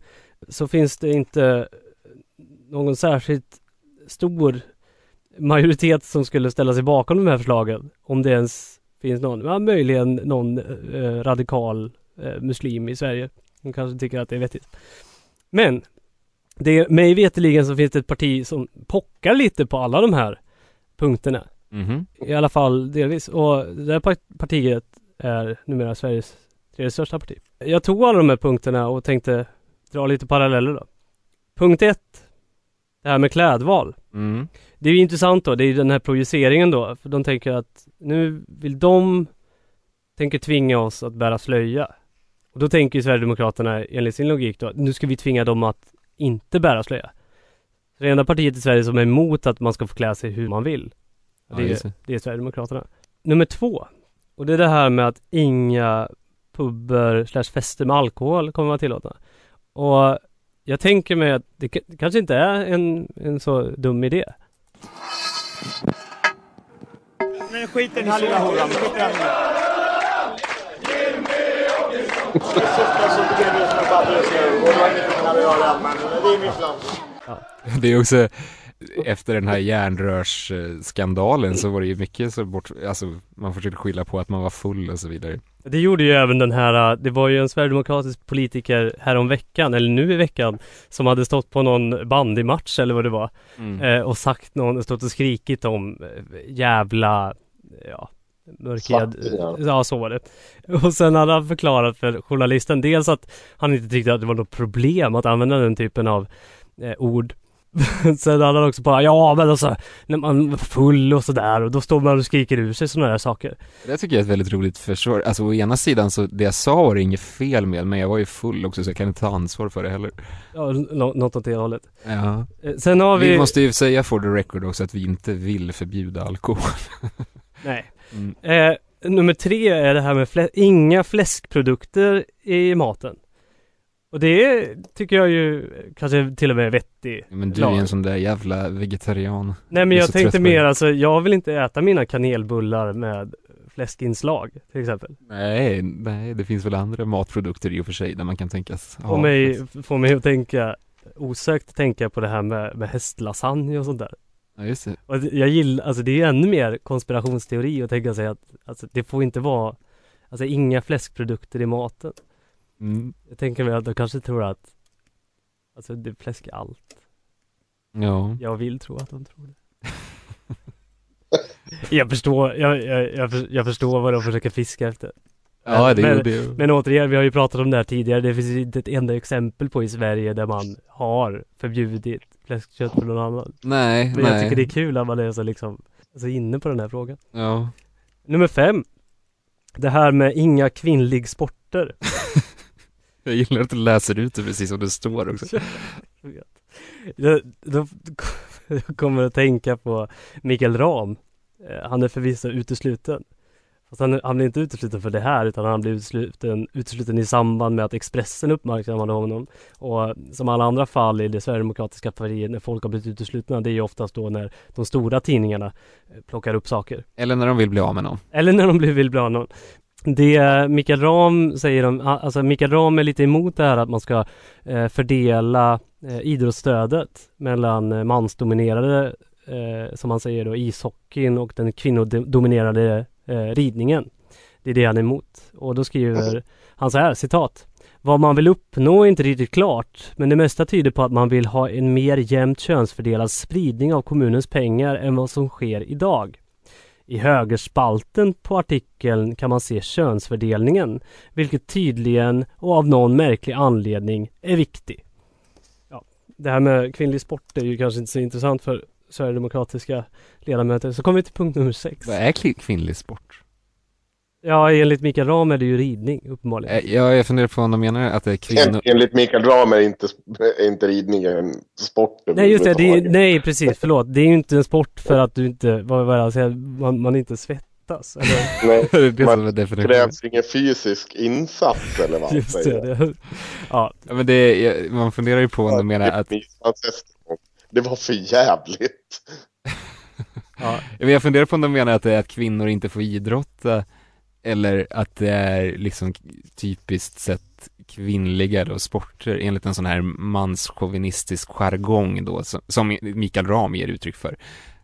så finns det inte någon särskilt stor majoritet som skulle ställa sig bakom de här förslagen. Om det ens finns någon, ja, möjligen någon eh, radikal eh, muslim i Sverige som kanske tycker att det är vettigt. Men det, mig veteligen så finns det ett parti som pockar lite på alla de här punkterna. Mhm. I alla fall delvis. Och det här par- partiet är numera Sveriges tredje största parti. Jag tog alla de här punkterna och tänkte dra lite paralleller då. Punkt ett. Det här med klädval. Mm. Det är ju intressant då. Det är ju den här projiceringen då. För de tänker att nu vill de tänker tvinga oss att bära slöja. Och då tänker ju Sverigedemokraterna enligt sin logik då. Nu ska vi tvinga dem att inte bära slöja. Så det enda partiet i Sverige som är emot att man ska få klä sig hur man vill. Ja, Det är, det. är Sverigedemokraterna. Nummer två. Och det är det här med att inga puber slash fester med alkohol kommer vara tillåtna. Och jag tänker mig att det kanske inte är en, en så dum idé. Men skit i den här lilla horan. Det är också efter den här järnrörsskandalen så var det ju mycket så bort, alltså man försökte skylla på att man var full och så vidare. Det gjorde ju även den här, det var ju en sverigedemokratisk politiker härom veckan, eller nu i veckan, som hade stått på någon bandymatch eller vad det var. Mm. Eh, och sagt någon, stått och skrikit om eh, jävla, ja, mörkhyad. Svartingar. Ja, så var det. Och sen hade han förklarat för journalisten dels att han inte tyckte att det var något problem att använda den typen av eh, ord. sen hade han också bara, ja men alltså, när man är full och sådär och då står man och skriker ur sig sådana där saker. Det tycker jag är ett väldigt roligt försvar. Alltså å ena sidan så, det jag sa var det inget fel med, men jag var ju full också så jag kan inte ta ansvar för det heller. Ja, nå- något åt det hållet. Ja. Eh, Sen har vi... Vi måste ju säga for the record också att vi inte vill förbjuda alkohol. Nej. Mm. Eh, nummer tre är det här med flä- inga fläskprodukter i maten. Och det tycker jag ju kanske till och med är vettig. Men du lag. är en sån där jävla vegetarian. Nej men jag tänkte mer alltså, jag vill inte äta mina kanelbullar med fläskinslag till exempel. Nej, nej, det finns väl andra matprodukter i och för sig där man kan tänkas Får mig, får mig att tänka osökt tänka på det här med, med hästlasagne och sånt där. Ja, just det. Och jag gillar, alltså det är ju ännu mer konspirationsteori att tänka sig att alltså, det får inte vara Alltså inga fläskprodukter i maten. Mm. Jag tänker mig att de kanske tror att Alltså det är fläsk i allt. Ja. Jag vill tro att de tror det. jag förstår, jag, jag, jag, för- jag förstår vad de försöker fiska efter. Ja, det men, gjorde ju. men återigen, vi har ju pratat om det här tidigare. Det finns inte ett enda exempel på i Sverige där man har förbjudit fläskkött för någon annan. Nej, Men nej. jag tycker det är kul att man är så liksom, så inne på den här frågan. Ja. Nummer fem. Det här med inga kvinnlig sporter. Jag gillar att du läser ut det precis som det står också. Jag vet. Jag, då jag kommer att tänka på Mikael Ram. Eh, Han är förvisso utesluten. Fast han, han blir inte utesluten för det här utan han blir utesluten, utesluten i samband med att Expressen uppmärksammade honom. Och som alla andra fall i det Sverigedemokratiska partiet när folk har blivit uteslutna det är ju oftast då när de stora tidningarna eh, plockar upp saker. Eller när de vill bli av med någon. Eller när de vill bli av någon. Det Mikael Ram säger om, alltså Mikael Ram är lite emot det här att man ska eh, fördela eh, idrottsstödet mellan eh, mansdominerade, som han säger då, ishockeyn och den kvinnodominerade ridningen. Det är det han är emot. Och då skriver han så här, citat. Vad man vill uppnå är inte riktigt klart, men det mesta tyder på att man vill ha en mer jämnt könsfördelad spridning av kommunens pengar än vad som sker idag. I högerspalten på artikeln kan man se könsfördelningen, vilket tydligen och av någon märklig anledning är viktig. Ja, det här med kvinnlig sport är ju kanske inte så intressant för Sverigedemokratiska ledamöter. Så kommer vi till punkt nummer sex. Vad är kvinnlig sport? Ja, enligt Mikael Ram är det ju ridning uppenbarligen. Eh, Ja, jag funderar på om de menar att det är kvinnor. Enligt Mikael Ram är inte, är inte ridning en sport Nej just det, det är, nej precis, förlåt. Det är ju inte en sport för att du inte, vad vad jag säger, man, man inte svettas. Eller? Nej, det är det som är man krävs ingen fysisk insats eller vad Just det, det. Ja, Ja, men det är, man funderar ju på om de menar att, Det var för jävligt. ja. Ja, men jag funderar på om de menar att det är att kvinnor inte får idrotta eller att det är liksom typiskt sett kvinnliga då sporter enligt en sån här manschauvinistisk jargong då som, som Mikael Ram ger uttryck för.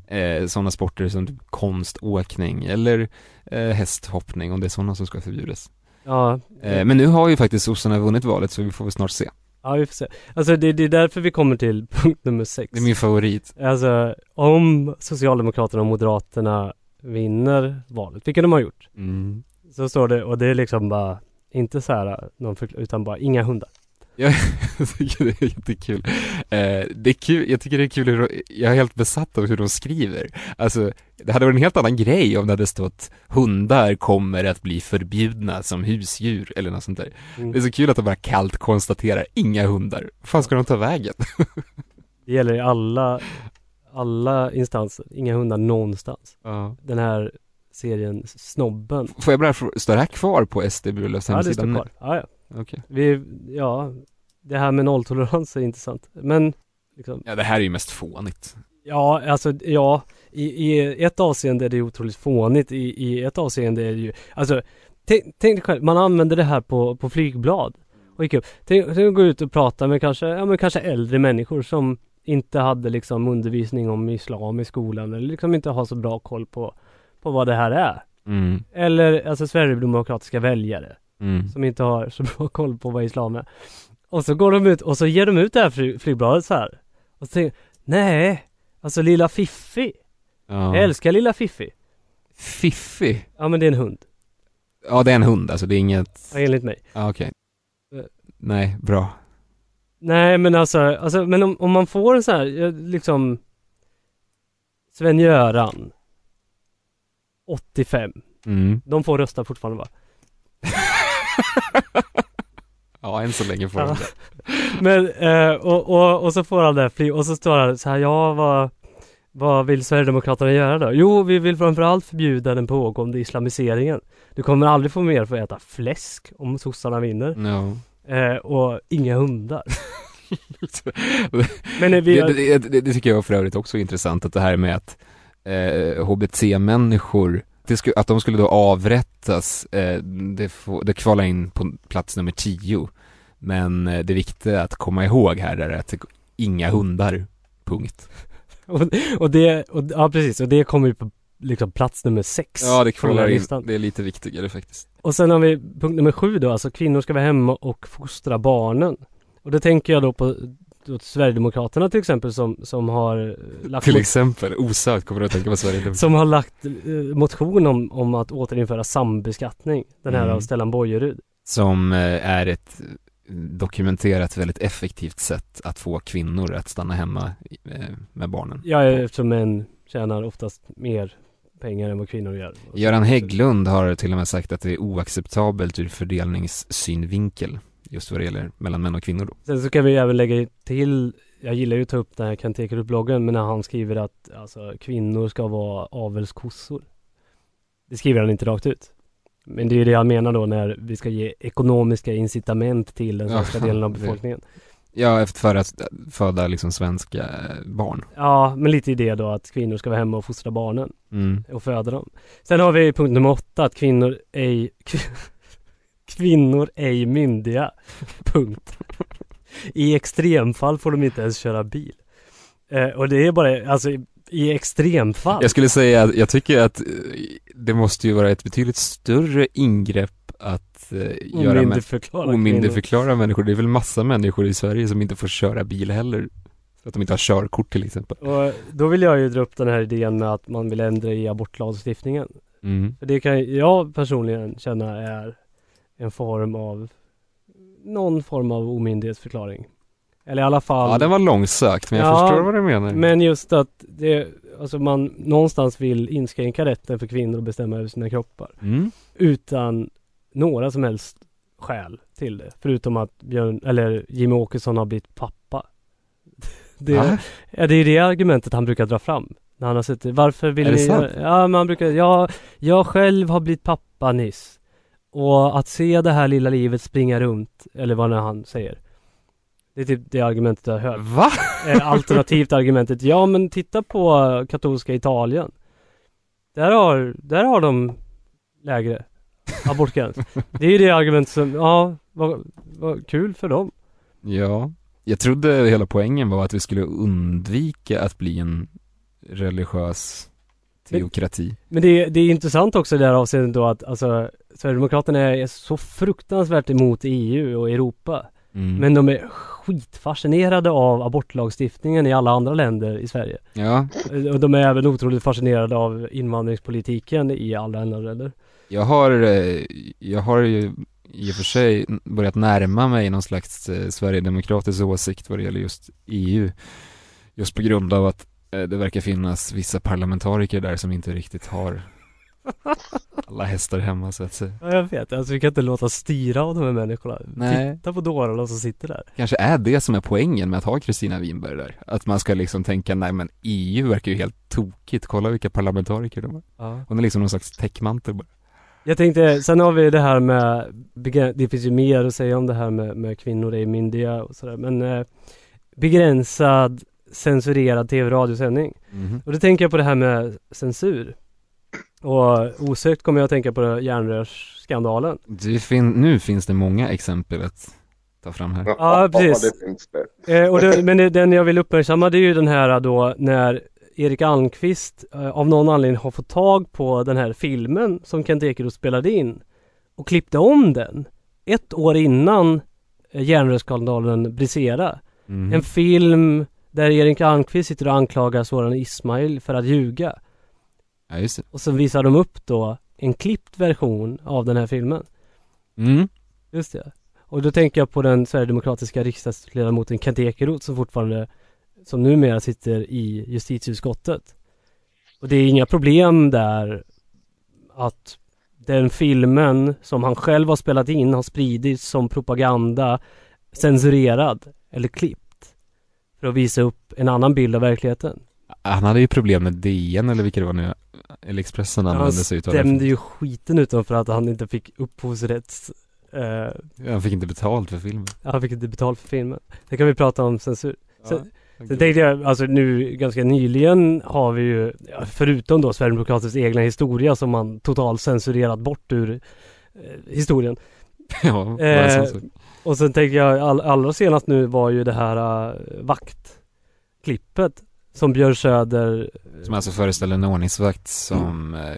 Eh, sådana sporter som typ konståkning eller eh, hästhoppning om det är sådana som ska förbjudas. ja. Eh, men nu har ju faktiskt sossarna vunnit valet så vi får väl snart se. Ja, vi får se. Alltså det, det är därför vi kommer till punkt nummer sex. Det är min favorit. Alltså, om Socialdemokraterna och Moderaterna vinner valet, vilket de har gjort, Mm. Så står det, och det är liksom bara, inte så här, någon utan bara inga hundar. Jag tycker det är jättekul. Eh, det är kul, jag tycker det är kul hur de, jag är helt besatt av hur de skriver. Alltså, det hade varit en helt annan grej om det hade stått hundar kommer att bli förbjudna som husdjur eller något sånt där. Mm. Det är så kul att de bara kallt konstaterar, inga hundar. Vad fan ska de ta vägen? Det gäller i alla, alla instanser, inga hundar någonstans. Ja. Den här serien Snobben. Får jag bara fråga, står det här kvar på SD Burlövs Ja, det hemsida står kvar. Ja, ja. Okej. Vi, ja, det här med nolltolerans är intressant. Men, liksom, Ja, det här är ju mest fånigt. ja, alltså, ja, i, i ett avseende är det otroligt fånigt. I, i ett avseende är det ju, alltså, tänk, tänk dig själv, man använder det här på, på flygblad. Och gick upp. Tänk, tänk att gå ut och prata med kanske, ja men kanske äldre människor som inte hade liksom undervisning om islam i skolan eller liksom inte har så bra koll på, på vad det här är. Mm, Eller alltså Sverigedemokratiska väljare. mm. som inte har så bra koll på vad islam är. Och så går de ut och så ger de ut det här fly- flygbladet så här. Och så tänker nej, alltså lilla Fiffi. Ja. Jag älskar lilla Fiffi. Fiffi? Ja men det är en hund, Ja, det är en hund alltså, det är inget... ja, enligt mig. Ja, okej. Eh. Nej, bra. Nej men alltså, alltså men om, om man får en sån här, eh, liksom Sven-Göran 85 Mm. De får rösta fortfarande va? Ja, än så länge får Ja. de det. Men, eh, och, och, och så får han det och så står han så här, ja vad Vad vill Sverigedemokraterna göra då? Jo, vi vill framförallt förbjuda den pågående islamiseringen Du kommer aldrig få mer för att äta fläsk om sossarna vinner No. eh, Och inga hundar Men vi det, det, det, det tycker jag för övrigt också är intressant att det här med att eh, HBT-människor, det sku, att de skulle då avrättas, eh, det, får, det kvalar in på plats nummer tio. Men eh, det viktiga att komma ihåg här är att det, inga hundar, punkt. och, och det, och, ja precis, och det kommer ju på liksom plats nummer sex Ja, det kvalar in, det är lite viktigare faktiskt. Och sen har vi punkt nummer sju då, alltså kvinnor ska vara hemma och fostra barnen. Och då tänker jag då på då Sverigedemokraterna till exempel som, som har eh, lagt Till exempel, osökt kommer du att tänka på Sverige. som har lagt eh, motion om, om att återinföra sambeskattning. Den här Mm. av Stellan Bojerud. Som eh, är ett dokumenterat väldigt effektivt sätt att få kvinnor att stanna hemma eh, med barnen. Ja, eftersom män tjänar oftast mer pengar än vad kvinnor gör. Göran Hägglund har till och med sagt att det är oacceptabelt ur fördelningssynvinkel. Just vad det gäller mellan män och kvinnor då. Sen så kan vi även lägga till Jag gillar ju att ta upp den här Kent Ekeroth-bloggen men när han skriver att alltså, kvinnor ska vara avelskossor Det skriver han inte rakt ut Men det är det han menar då när vi ska ge ekonomiska incitament till den svenska Ja, delen av befolkningen Ja, efter för att föda liksom svenska barn. Ja, men lite i det då att kvinnor ska vara hemma och fostra barnen Mm. och föda dem. Sen har vi punkt nummer åtta att kvinnor ej Kvinnor ej myndiga. Punkt. I extremfall får de inte ens köra bil. Eh, och det är bara, alltså i- extremfall. Jag skulle säga att jag tycker att eh, det måste ju vara ett betydligt större ingrepp att eh, göra med Omyndigförklara kvinnor. omyndigförklara människor. Det är väl massa människor i Sverige som inte får köra bil heller. För att de inte har körkort till exempel. Och då vill jag ju dra upp den här idén med att man vill ändra i abortlagstiftningen. Mm. Det kan jag personligen känna är en form av någon form av omyndighetsförklaring. Eller i alla fall Ja, den var långsökt, men jag Ja, förstår vad du menar. Men just att det, alltså man någonstans vill inskränka rätten för kvinnor att bestämma över sina kroppar. Mm. Utan några som helst skäl till det. Förutom att Björn, eller Jimmy Åkesson har blivit pappa. Det, Va? ja, det är det argumentet han brukar dra fram. När han har suttit, varför vill Är det ni sant? Ja, men han brukar, ja, jag själv har blivit pappa nyss. Och att se det här lilla livet springa runt, eller vad nu han säger. Det är typ det argumentet jag hört. Va? Eh, Alternativt argumentet, ja men titta på katolska Italien. Där har, där har de lägre abortgräns. Det är ju det argument som, ja, vad, vad kul för dem. Ja, jag trodde hela poängen var att vi skulle undvika att bli en religiös teokrati. Men det, det är intressant också i det här avseendet då att alltså Sverigedemokraterna är så fruktansvärt emot EU och Europa. Mm. Men de är skitfascinerade av abortlagstiftningen i alla andra länder i Sverige. Ja, Och de är även otroligt fascinerade av invandringspolitiken i alla andra länder. jag har, eh, jag har ju i och för sig börjat närma mig någon slags eh, sverigedemokratisk åsikt vad det gäller just EU. Just på grund av att det verkar finnas vissa parlamentariker där som inte riktigt har alla hästar hemma så att säga. Ja, jag vet. Alltså vi kan inte låta styra av de här människorna. Nej. Titta på dårarna som sitter där. Kanske är det som är poängen med att ha Kristina Winberg där. Att man ska liksom tänka, nej men EU verkar ju helt tokigt, kolla vilka parlamentariker de har. Ja. Hon är liksom någon slags täckmantel bara. Jag tänkte, sen har vi det här med, det finns ju mer att säga om det här med, med kvinnor är myndiga och sådär, men eh, begränsad censurerad tv-radiosändning. Mhm. Och då tänker jag på det här med censur. Och osökt kommer jag att tänka på järnrörsskandalen. Det fin- nu finns det många exempel att ta fram här. Ja, precis. det finns det. Eh, och det, men det, den jag vill uppmärksamma det är ju den här då när Erik Almqvist eh, av någon anledning har fått tag på den här filmen som Kent Ekeroth spelade in och klippte om den ett år innan eh, järnrörsskandalen briserade. Mhm. En film där Erik Almqvist sitter och anklagar Soran Ismail för att ljuga. Ja, just det. Och så visar de upp då en klippt version av den här filmen. Mm. Just det. Och då tänker jag på den sverigedemokratiska riksdagsledamoten Kent Ekeroth som fortfarande, som numera sitter i justitieutskottet. Och det är inga problem där att den filmen som han själv har spelat in har spridits som propaganda censurerad eller klippt. För att visa upp en annan bild av verkligheten. Han hade ju problem med DN eller vilka det var nu, eller Expressen Han använde sig utav det. stämde ju skiten utom för att han inte fick upphovsrätts... Eh, Han fick inte betalt för filmen. han fick inte betalt för filmen. Det kan vi prata om censur. Sen, Ja. sen tänkte jag, alltså nu ganska nyligen har vi ju, förutom då Sverigedemokraternas egna historia som man totalt censurerat bort ur eh, historien. ja, Eh? Och sen tänker jag all, allra senast nu var ju det här uh, vaktklippet som Björn Söder Som alltså föreställer en ordningsvakt som eh,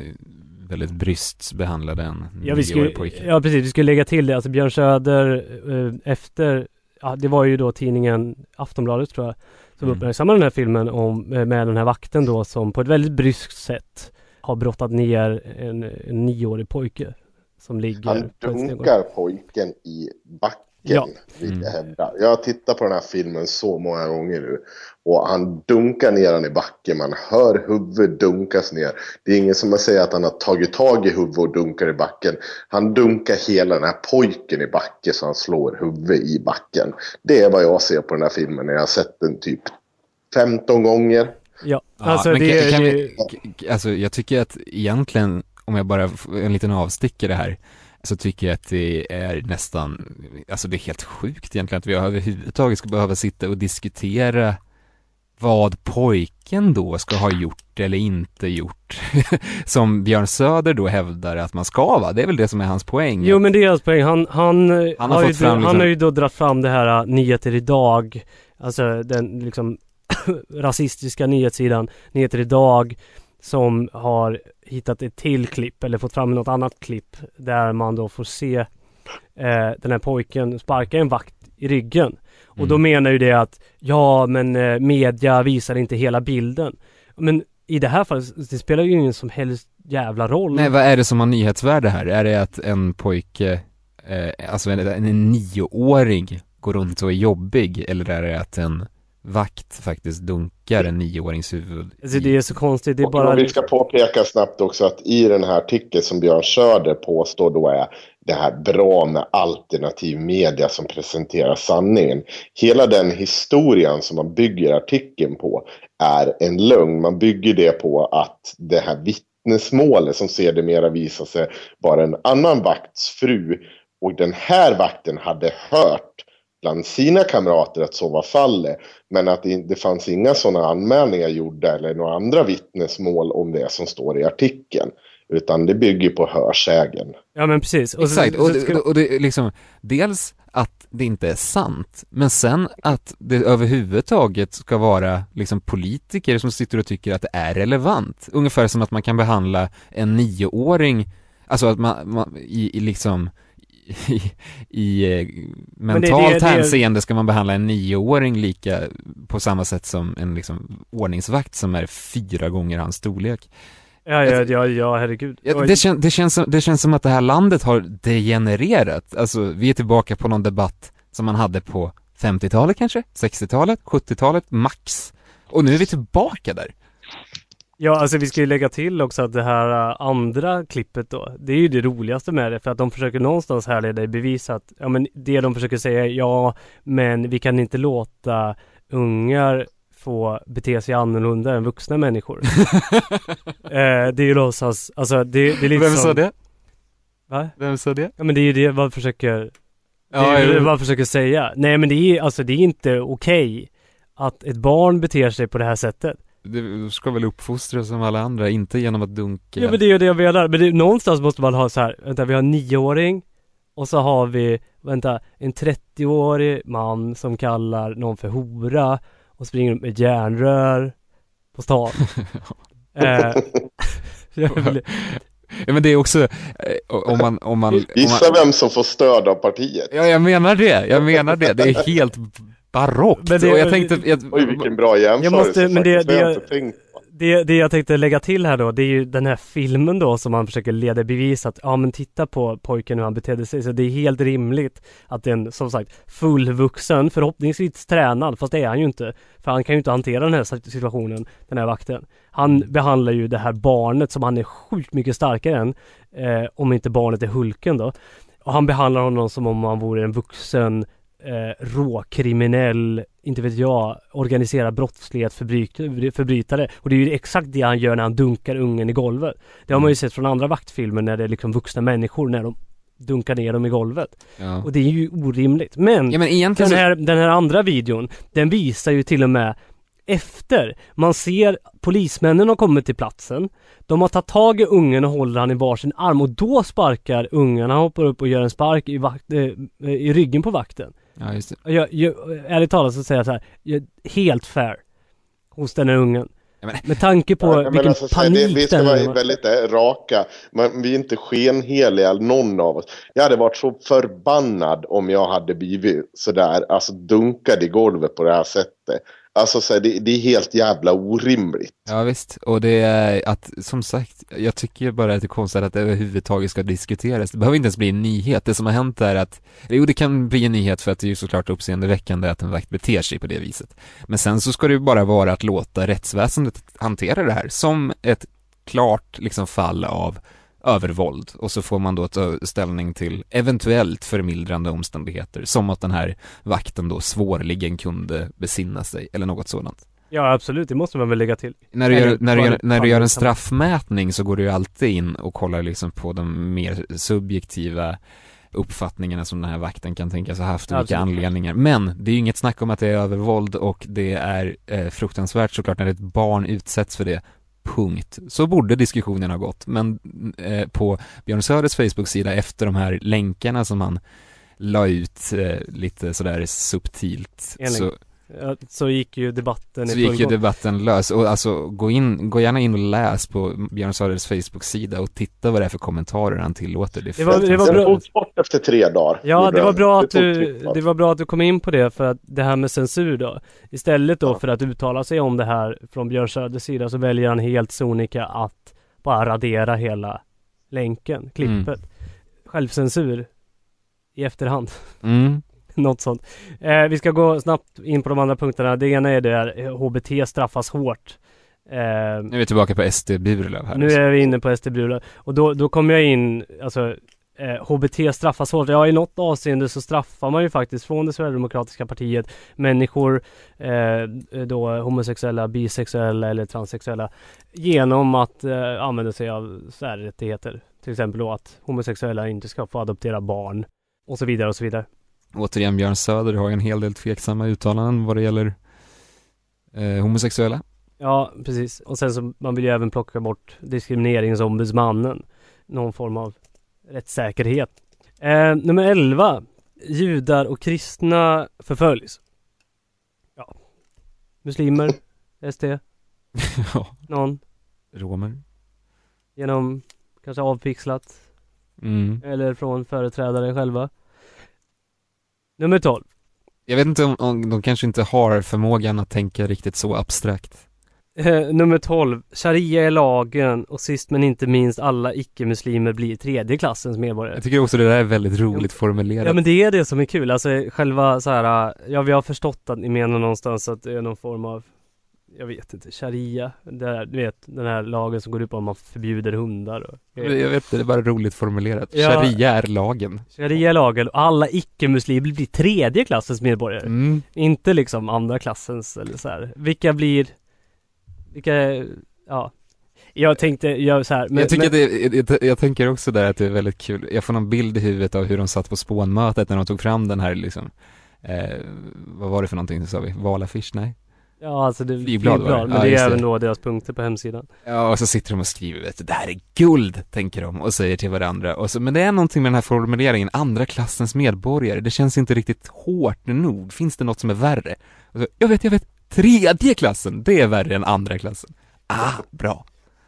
väldigt bryskt behandlade en Ja, vi nioårig skulle, pojke. ja precis, vi skulle lägga till det. Alltså Björn Söder eh, efter, ja det var ju då tidningen Aftonbladet tror jag, som Mm. uppmärksammade den här filmen om, eh, med den här vakten då som på ett väldigt bryskt sätt har brottat ner en, en nioårig pojke som ligger Han dunkar pojken i backen Ja. vill jag hävda. Jag har tittat på den här filmen så många gånger nu. Och han dunkar ner den i backen. Man hör huvudet dunkas ner. Det är ingen som att säga att han har tagit tag i huvudet och dunkar i backen. Han dunkar hela den här pojken i backen så han slår huvudet i backen. Det är vad jag ser på den här filmen när jag har sett den typ 15 gånger. Ja, Ja, alltså men det, kan, kan det, vi, k- alltså jag tycker att egentligen, om jag bara, f- en liten avstickare här, så tycker jag att det är nästan, alltså det är helt sjukt egentligen att vi överhuvudtaget ska behöva sitta och diskutera vad pojken då ska ha gjort eller inte gjort. Som Björn Söder då hävdar att man ska va? Det är väl det som är hans poäng? Jo men det är hans poäng. Han, han, Han har har, ju, fram han liksom- har ju då dragit fram det här uh, Nyheter Idag. Alltså den liksom rasistiska nyhetssidan Nyheter Idag. Som har hittat ett till klipp eller fått fram något annat klipp. Där man då får se eh, den här pojken sparka en vakt i ryggen. Och då Mm. menar ju det att ja men eh, media visar inte hela bilden. Men i det här fallet, det spelar ju ingen som helst jävla roll. Nej, vad är det som har nyhetsvärde här? Är det att en pojke, eh, alltså en, en nioåring går runt och är jobbig eller är det att en vakt faktiskt dunkar en nioårings huvud? Alltså det är så konstigt, det är Och bara... vi ska påpeka snabbt också att i den här artikeln som Björn Söder påstår då är det här bra med alternativ media som presenterar sanningen. Hela den historien som man bygger artikeln på är en lögn. Man bygger det på att det här vittnesmålet som sedermera visar sig vara en annan vakts fru och den här vakten hade hört bland sina kamrater att så var fallet. Men att det, det fanns inga sådana anmälningar gjorda eller några andra vittnesmål om det som står i artikeln. Utan det bygger på hörsägen. Ja men precis. Och så- Exakt, och, det, och det liksom, dels att det inte är sant, men sen att det överhuvudtaget ska vara liksom politiker som sitter och tycker att det är relevant. Ungefär som att man kan behandla en nioåring, alltså att man, man i, i liksom i, i eh, mentalt hänseende ska man behandla en nioåring lika på samma sätt som en liksom ordningsvakt som är fyra gånger hans storlek. Ja, ja, ja, ja herregud. Ja, Oj. det, kän, det, känns som, det känns som att det här landet har degenererat. Alltså, vi är tillbaka på någon debatt som man hade på 50-talet kanske? 60-talet? 70-talet? Max. Och nu är vi tillbaka där. Ja, alltså vi ska ju lägga till också att det här äh, andra klippet då, det är ju det roligaste med det för att de försöker någonstans härleda i bevis att, ja men det de försöker säga är ja, men vi kan inte låta ungar få bete sig annorlunda än vuxna människor. eh, det är ju låtsas, alltså det, det är lite Vem som, sa det? Va? Vem sa det? Ja men det är ju det man försöker Det Ja, är det jo. man försöker säga. Nej men det är alltså det är inte okej att ett barn beter sig på det här sättet. Du ska väl uppfostras som alla andra, inte genom att dunka. Ja men det är ju det jag menar. Men det, någonstans måste man ha så här, vänta vi har en nioåring och så har vi, vänta, en 30-årig man som kallar någon för hora och springer runt med järnrör på stan. eh, Ja men det är också, eh, om man, om man, om Gissa man vem som får stöd av partiet. Ja jag menar det, jag menar det, det är helt barockt. Men det- och jag tänkte, jag, Oj, vilken bra jämförelse Jag måste- men det-. Det jag det- det, det jag tänkte lägga till här då, det är ju den här filmen då som man försöker leda i bevis att, ja men titta på pojken hur han betedde sig. Så det är helt rimligt att en, som sagt, fullvuxen, förhoppningsvis tränad, fast det är han ju inte. För han kan ju inte hantera den här situationen, den här vakten. Han behandlar ju det här barnet som han är sjukt mycket starkare än, eh, om inte barnet är Hulken då. Och han behandlar honom som om han vore en vuxen eh, råkriminell, inte vet jag, organiserad brottslighet, förbryt- förbrytare. Och det är ju exakt det han gör när han dunkar ungen i golvet. Det har man ju sett från andra vaktfilmer när det är liksom vuxna människor när de dunkar ner dem i golvet. ja. Och det är ju orimligt. Men, ja men egentligen den, här, den här andra videon, den visar ju till och med efter. Man ser polismännen har kommit till platsen. De har tagit tag i ungen och håller han i varsin arm och då sparkar ungen. Han hoppar upp och gör en spark i, vakt, eh, i ryggen på vakten. Ja just det. Jag, jag, ärligt talat så säger jag så här, jag, helt fair hos den här ungen. Men- Med tanke på Ja, vilken alltså, panik det, Vi ska den vara var. väldigt eh, raka. Men vi är inte skenheliga, någon av oss. Jag hade varit så förbannad om jag hade blivit sådär, alltså dunkad i golvet på det här sättet. Alltså så här, det, det är helt jävla orimligt. Ja visst, och det är att, som sagt, jag tycker ju bara att det är konstigt att det överhuvudtaget ska diskuteras. Det behöver inte ens bli en nyhet. Det som har hänt är att, jo det kan bli en nyhet för att det är ju såklart uppseendeväckande att en vakt beter sig på det viset. Men sen så ska det ju bara vara att låta rättsväsendet hantera det här som ett klart liksom fall av övervåld och så får man då ta ställning till eventuellt förmildrande omständigheter som att den här vakten då svårligen kunde besinna sig eller något sådant. Ja absolut, det måste man väl lägga till. När du, gör, när, du gör, när du gör en straffmätning så går du ju alltid in och kollar liksom på de mer subjektiva uppfattningarna som den här vakten kan tänkas ha haft, och vilka Absolut. anledningar. Men det är ju inget snack om att det är övervåld och det är eh, fruktansvärt såklart när ett barn utsätts för det. Punkt. Så borde diskussionen ha gått. Men eh, på Björn Söders Facebook-sida efter de här länkarna som han la ut eh, lite sådär subtilt En länk. så, så gick ju debatten så gick ju debatten lös och alltså gå in, gå gärna in och läs på Björn Söders Facebook-sida och titta vad det är för kommentarer han tillåter. Det, Det var- det var bra. togs bort efter tre dagar. Ja, det var bra att du, det var bra att du kom in på det för att det här med censur då. Istället då Ja. för att uttala sig om det här från Björn Söders sida så väljer han helt sonika att bara radera hela länken, klippet. Självcensur i efterhand. Mm. Något sånt. Eh, vi ska gå snabbt in på de andra punkterna. Det ena är det här eh, HBT straffas hårt. Eh, Nu är vi tillbaka på SD Burlöv här. nu är vi inne på SD Brula och då, då kommer jag in, alltså eh, HBT straffas hårt. Ja, i något avseende så straffar man ju faktiskt från det Sverigedemokratiska partiet människor, eh, då homosexuella, bisexuella eller transsexuella genom att eh, använda sig av särrättigheter. Till exempel då att homosexuella inte ska få adoptera barn och så vidare och så vidare. Återigen, Björn Söder har en hel del tveksamma uttalanden vad det gäller eh, homosexuella. Ja, precis. Och sen så man vill ju även plocka bort diskrimineringsombudsmannen. Någon form av rättssäkerhet. Eh, nummer 11. Judar och kristna förföljs. Ja. Muslimer, SD, ja, någon. romer. Genom kanske avpixlat Mm. eller från företrädare själva. Nummer 12. Jag vet inte om, om de kanske inte har förmågan att tänka riktigt så abstrakt. Eh, nummer 12. Sharia är lagen och sist men inte minst alla icke-muslimer blir tredje klassens medborgare. Jag tycker också det där är väldigt roligt formulerat. Ja men det är det som är kul, alltså själva så här, ja vi har förstått att ni menar någonstans att det är någon form av Jag vet inte, sharia, det här, du vet den här lagen som går ut på att man förbjuder hundar och Jag vet inte, det är bara roligt formulerat. Ja. Sharia är lagen. Sharia är lagen och alla icke-muslimer blir tredje klassens medborgare Mm. Inte liksom andra klassens eller så här. Vilka blir Vilka, ja Jag tänkte, jag så här, men, jag tycker men, att det, jag, jag tänker också där att det är väldigt kul, jag får någon bild i huvudet av hur de satt på spånmötet när de tog fram den här liksom eh, Vad var det för någonting sa vi? Valaffisch? Nej? Ja alltså det Flygblad var det. men Ja, det är det. även då deras punkter på hemsidan Ja, och så sitter de och skriver, vet du, det här är guld, tänker de och säger till varandra. Och så, men det är någonting med den här formuleringen, andra klassens medborgare, det känns inte riktigt hårt nog. Finns det något som är värre? Så, jag vet, jag vet, tredje klassen, det är värre än andra klassen. Ah, bra.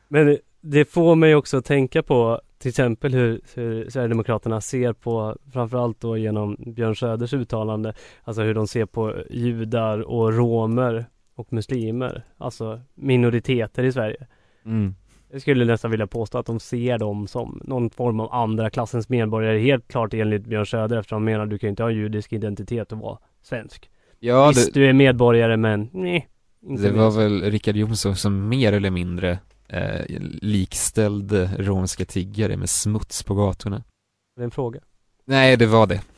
Men det får mig också att tänka på till exempel hur, hur Sverigedemokraterna ser på, framförallt då genom Björn Söders uttalande, alltså hur de ser på judar och romer och muslimer, alltså minoriteter i Sverige. Mm. Jag skulle nästan vilja påstå att de ser dem som någon form av andra klassens medborgare, helt klart enligt Björn Söder eftersom han menar att du kan inte ha judisk identitet och vara svensk. Ja, Visst, det, du är medborgare men nej. inte det var väl Richard Jomshof som mer eller mindre eh, likställde romska tiggare med smuts på gatorna. Det är en fråga. Nej, det var det.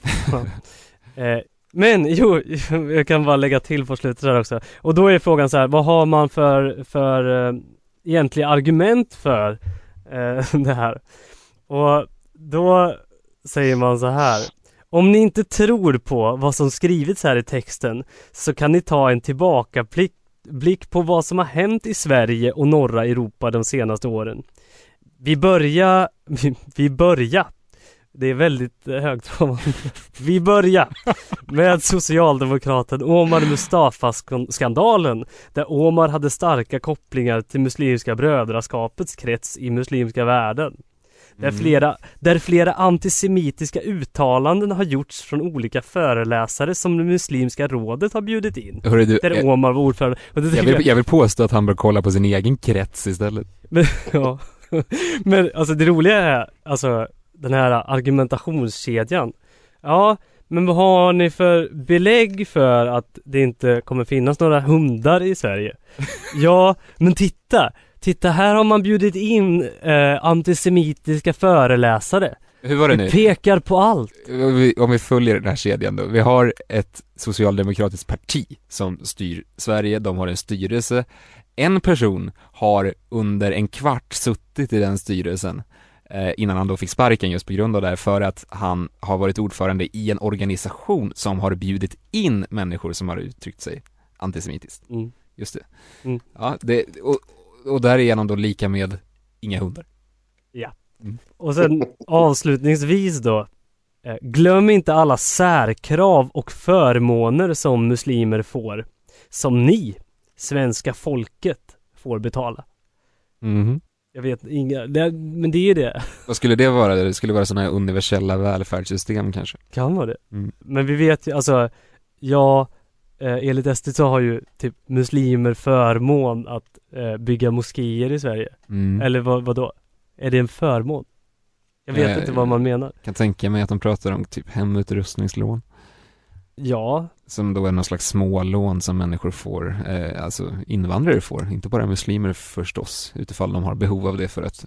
Eh, men jo, jag kan bara lägga till på slutet där också. Och då är frågan så här, vad har man för, för äh, egentliga argument för äh, det här? Och då säger man så här. Om ni inte tror på vad som skrivits här i texten så kan ni ta en tillbakablick blick på vad som har hänt i Sverige och norra Europa de senaste åren. Vi börjar, vi, vi börjar det är väldigt eh, högtravande. Vi börjar med socialdemokraten Omar Mustafa-skandalen där Omar hade starka kopplingar till Muslimska brödraskapets krets i muslimska världen. Där, Mm. flera, där flera antisemitiska uttalanden har gjorts från olika föreläsare som det muslimska rådet har bjudit in. Hörru du, Där jag, Omar var ordförande. Jag, vill, jag vill påstå att han bör kolla på sin egen krets istället. Men, ja. Men alltså det roliga är alltså den här argumentationskedjan. Ja, men vad har ni för belägg för att det inte kommer finnas några hundar i Sverige? Ja, men titta! Titta här har man bjudit in eh, antisemitiska föreläsare. Hur var det nu? Det pekar på allt. Om vi- Om vi följer den här kedjan då. Vi har ett socialdemokratiskt parti som styr Sverige, de har en styrelse. En person har under en kvart suttit i den styrelsen eh, innan han då fick sparken just på grund av det här för att han har varit ordförande i en organisation som har bjudit in människor som har uttryckt sig antisemitiskt. Mm. Just det. Mm. Ja, det, och, och därigenom då lika med inga hundar. Och sen avslutningsvis då. Eh, glöm inte alla särkrav och förmåner som muslimer får. Som ni, svenska folket, får betala. Mhm. Jag vet inga, det, men det är det. Vad skulle det vara? Det skulle vara sådana här universella välfärdssystem kanske? Kan vara det. Mm. Men vi vet ju, alltså, ja, eh, enligt SD så har ju typ muslimer förmån att eh, bygga moskéer i Sverige. Mm. Eller vad, vad då? Är det en förmån? Jag vet Eh, inte vad man menar. kan tänka mig att de pratar om typ hemutrustningslån Ja, Som då är någon slags smålån som människor får, eh, alltså invandrare får, inte bara muslimer förstås, utifall de har behov av det för att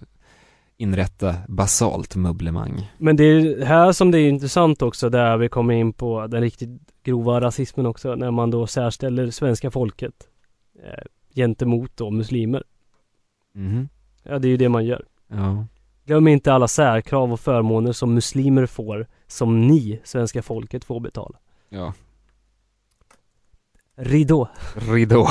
inrätta basalt möblemang. Men det är här som det är intressant också där vi kommer in på den riktigt grova rasismen också när man då särställer svenska folket eh, gentemot då muslimer. Mhm. Ja det är ju det man gör. Ja. Glöm inte alla särkrav och förmåner som muslimer får som ni, svenska folket, får betala. Ja. Ridå. Ridå.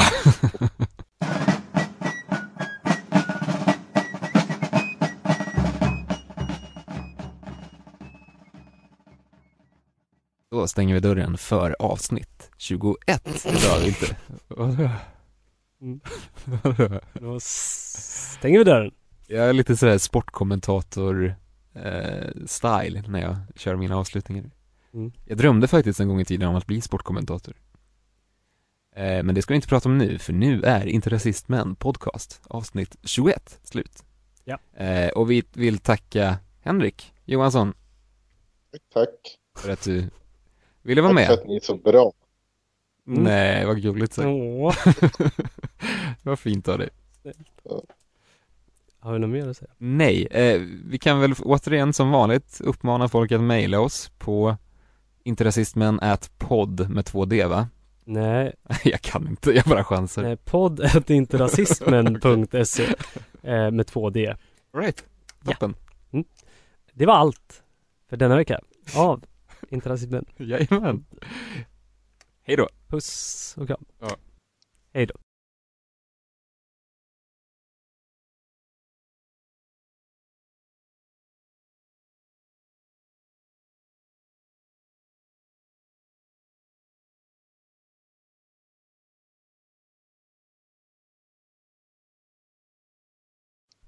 Då stänger vi dörren för avsnitt 21 idag, inte? Mm. Då stänger vi dörren. Jag är lite sådär sportkommentator eh, style när jag kör mina avslutningar. Mm. Jag drömde faktiskt en gång i tiden om att bli sportkommentator. Eh, men det ska vi inte prata om nu, för nu är Inte Rasist Men podcast, avsnitt 21, slut. Ja. Eh, och vi vill tacka Henrik Johansson Tack. för att du ville vara Tack för med. att ni är så bra. Mm. Nej, vad gulligt sagt. Åh. vad fint av dig. Har vi något mer att säga? Nej, eh, vi kan väl återigen som vanligt uppmana folk att mejla oss på interrasistmän at podd med två D va? Nej, jag kan inte, jag bara chansar. nej podd inte rasismen.se eh, med två D. Right, Ja. toppen. Det var allt för denna vecka av Inte rasismen. Jajamän. Hej då. Puss och kram. Ja. Hej då.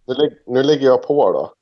Nu, lägger jag på då.